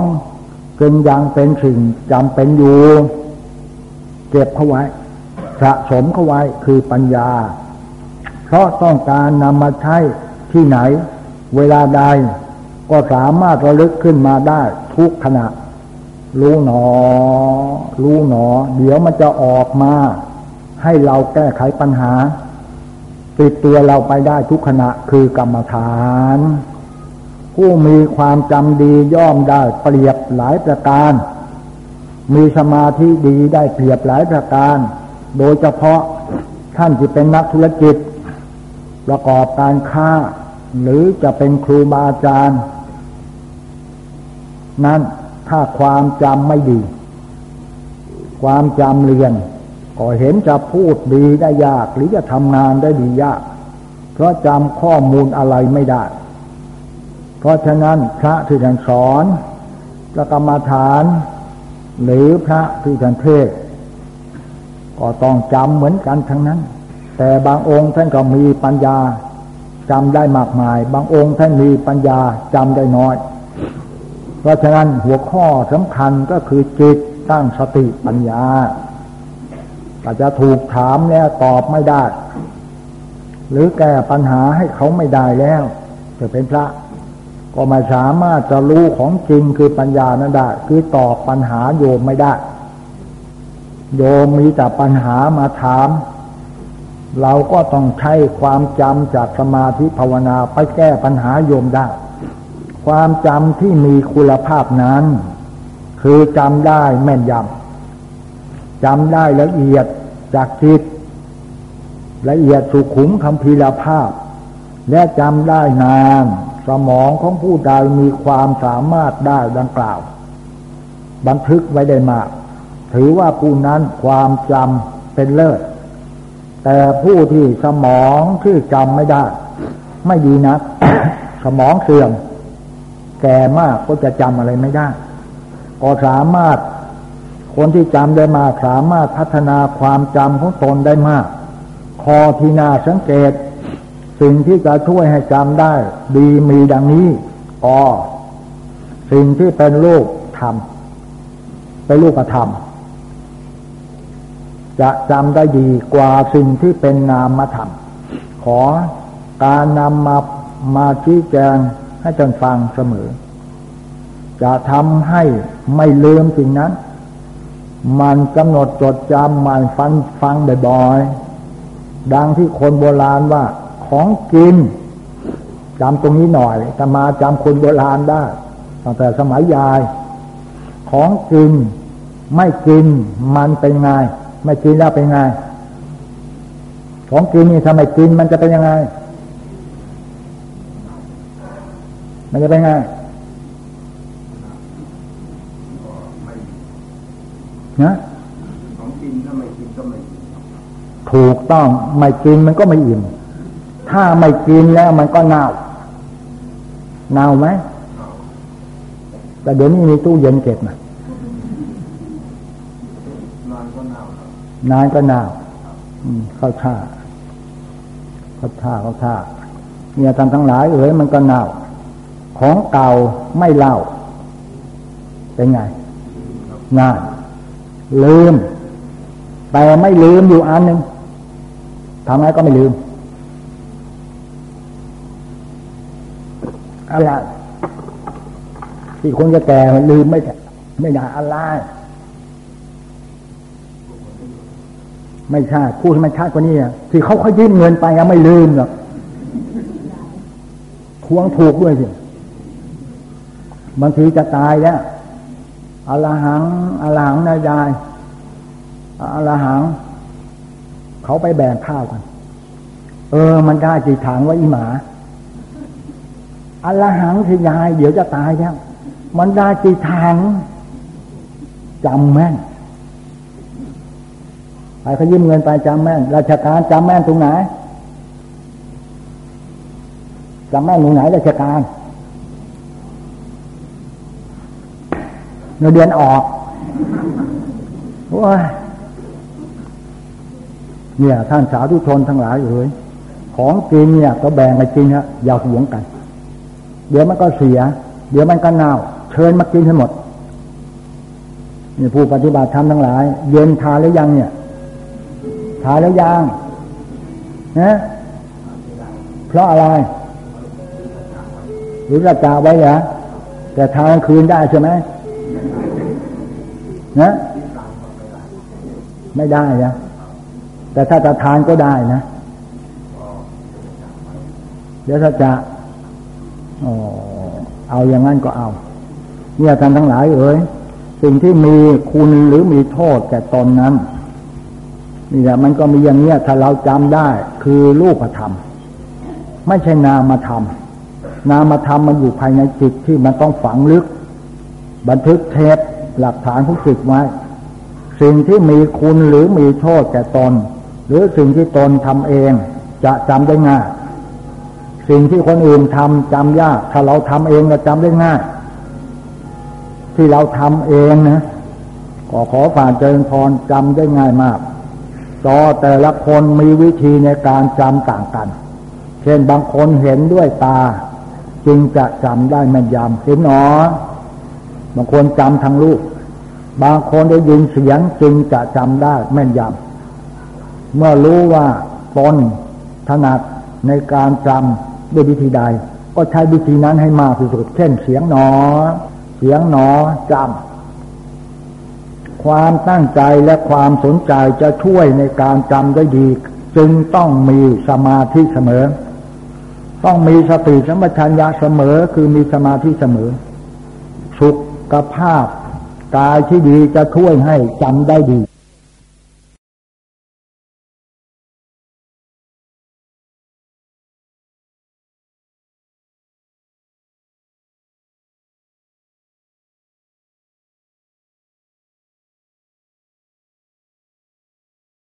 เป็นยังเป็นสิ่งจำเป็นอยู่ เก็บเขาไว้ สะสมเขาไว้คือปัญญา เพราะต้องการนำมาใช้ที่ไหน เวลาใด ก็สามารถระลึกขึ้นมาได้ทุกขณะ รู้หนอ รู้หนอ เดี๋ยวมันจะออกมา ให้เราแก้ไขปัญหา ติดตัวเราไปได้ทุกขณะคือกรรมฐาน ผู้มีความจำดีย่อมได้เปรียบหลายประการ มีสมาธิดีได้เปรียบหลายประการ โดยเฉพาะท่านที่เป็นนักธุรกิจ ประกอบการค้า หรือจะเป็นครูบาอาจารย์ นั้นถ้าความจำไม่ดี ความจำเรียนก็เห็นจะพูดดีได้ยากหรือจะทำงานได้ดียาก เพราะจำข้อมูลอะไรไม่ได้ เพราะฉะนั้นพระที่ท่านสอนพระกรรมฐาน หรือพระที่ท่านเทศ ก็ต้องจำเหมือนกันทั้งนั้น แต่บางองค์ท่านก็มีปัญญาจำได้มากมาย บางองค์ท่านมีปัญญาจำได้น้อย เพราะฉะนั้นหัวข้อสำคัญก็คือจิตตั้งสติปัญญาอาจจะถูกถามแล้วตอบไม่ได้ หรือแก้ปัญหาให้เขาไม่ได้แล้วจะเป็นพระ ก็ไม่สามารถจะรู้ของจริงคือปัญญานั้นได้ คือตอบปัญหาโยมไม่ได้ โยมมีแต่ปัญหามาถาม เราก็ต้องใช้ความจำจากสมาธิภาวนาไปแก้ปัญหาโยมได้ ความจำที่มีคุณภาพนั้น คือจำได้แม่นยำจำได้ละเอียดจากจิต ละเอียดสุขุมคำพีรภาพ และจำได้นาน มองของผู้ใดมีความสามารถได้ดังกล่าว บันทึกไว้ได้มาก ถือว่าผู้นั้นความจำเป็นเลิศ แต่ผู้ที่สมองที่จำไม่ได้ ไม่ดีนัก สมองเสื่อม แก่มากก็จะจำอะไรไม่ได้ ก็สามารถคนที่จำได้มากสามารถพัฒนาความจำของตนได้มาก คอที่น่าสังเกต สิ่งที่จะช่วยให้จำได้ ดีมีดังนี้อสิ่งที่เป็นลูกทำเป็นลูกธรรมจะจำได้ดีกว่าสิ่งที่เป็นนามธรรมขอการนำมามาชี้แจงให้จนฟังเสมอ จะทำให้ไม่ลืมสิ่งนั้น มันกำหนดจดจำมันฟังฟังบ่อยๆดังที่คนโบราณว่า ของกินจำตรงนี้หน่อยแต่มาจำคนโบราณได้ตั้งแต่สมัยยาย ของกินไม่กินมันเป็นไง ไม่กินแล้วเป็นไง ของกินนี่ทำไมกินมันจะเป็นยังไง มันจะเป็นไงนะของกินถ้าไม่กินก็ไม่ถูกต้องไม่กินมันก็ไม่อิ่ม ถ้าไม่กินแล้วมันก็เน่า เน่าไหม แต่เดี๋ยวนี้มีตู้เย็นเก็บนะนานก็เน่านานก็เน่าเข้าท่าเข้าท่าเข้าท่าเนี่ยทำทั้งหลายเอ๋ยมันก็เน่า ของเก่าไม่เล่า เป็นไงงานลืม แต่ไม่ลืมอยู่อันหนึ่งทำไงก็ไม่ลืม อะไรที่คนจะแก่มันลืมไม่ไม่ได้อะไรไม่ใช่พูดให้มันชัดกว่านี้ที่เขาเขายืมเงินไปยังไม่ลืมหรอกทวงถูกด้วยสิบางทีจะตายแล้วอลหังอลหังนายายอลหัง เขาไปแบ่งข้าวกัน เออ มันได้จีถางว่าอีหมา อัลหังสิยายเดี๋ยวจะตายแล้ว มันได้จีทางจำแม่นไปเขายืมเงินไปจำแม่น ราชการจำแม่นตรงไหนจำแม่นตรงไหนราชการเงินเดือนออกว้าเนี่ย ท่านสาธุชนทั้งหลายเอ่ยของกินเนี่ย ก็แบ่งไปกินฮะอย่าหวงกัน เดี๋ยวมันก็เสีย เดี๋ยวมันก็เน่า เชิญมากินให้หมดนี่ผู้ปฏิบัติธรรมทั้งหลาย เย็นทานแล้วยังเนี่ยทานแล้วยังนะเพราะอะไรหรือระจาไว้เหรอแต่ทานคืนได้ใช่ไหมนะไม่ได้นะแต่ถ้าจะทานก็ได้นะเดี๋ยวถ้าจะ เอาอย่างนั้นก็เอา เนี่ยท่านทั้งหลายเอ๋ยสิ่งที่มีคุณหรือมีโทษแก่ตนนั้นนี่แหละมันก็มีอย่างเนี้ยถ้าเราจำได้ คือรูปธรรม ไม่ใช่นามธรรม นามธรรมมันอยู่ภายในจิตที่มันต้องฝังลึก บันทึกเทปหลักฐานของจิตไว้ สิ่งที่มีคุณหรือมีโทษแก่ตน หรือสิ่งที่ตนทำเองจะจำได้ง่าย สิ่งที่คนอื่นทำจำยาก ถ้าเราทำเองจะจำได้ง่าย ที่เราทำเองนะขอขอฝากเจริญพรจำได้ง่ายมากต่อแต่ละคนมีวิธีในการจำต่างกัน เช่นบางคนเห็นด้วยตา จึงจะจำได้แม่นยำเห็นหนอบางคนจำทางรูปบางคนได้ยินเสียงจึงจะจำได้แม่นยำเมื่อรู้ว่าตนถนัดในการจำ ด้วยวิธีใด ก็ใช้วิธีนั้นให้มากที่สุด เช่น เสียงหนอ เสียงหนอจำความตั้งใจและความสนใจจะช่วยในการจำได้ดี จึงต้องมีสมาธิเสมอ ต้องมีสติสัมปชัญญะเสมอคือมีสมาธิเสมอ สุขภาพกายที่ดีจะช่วยให้จำได้ดี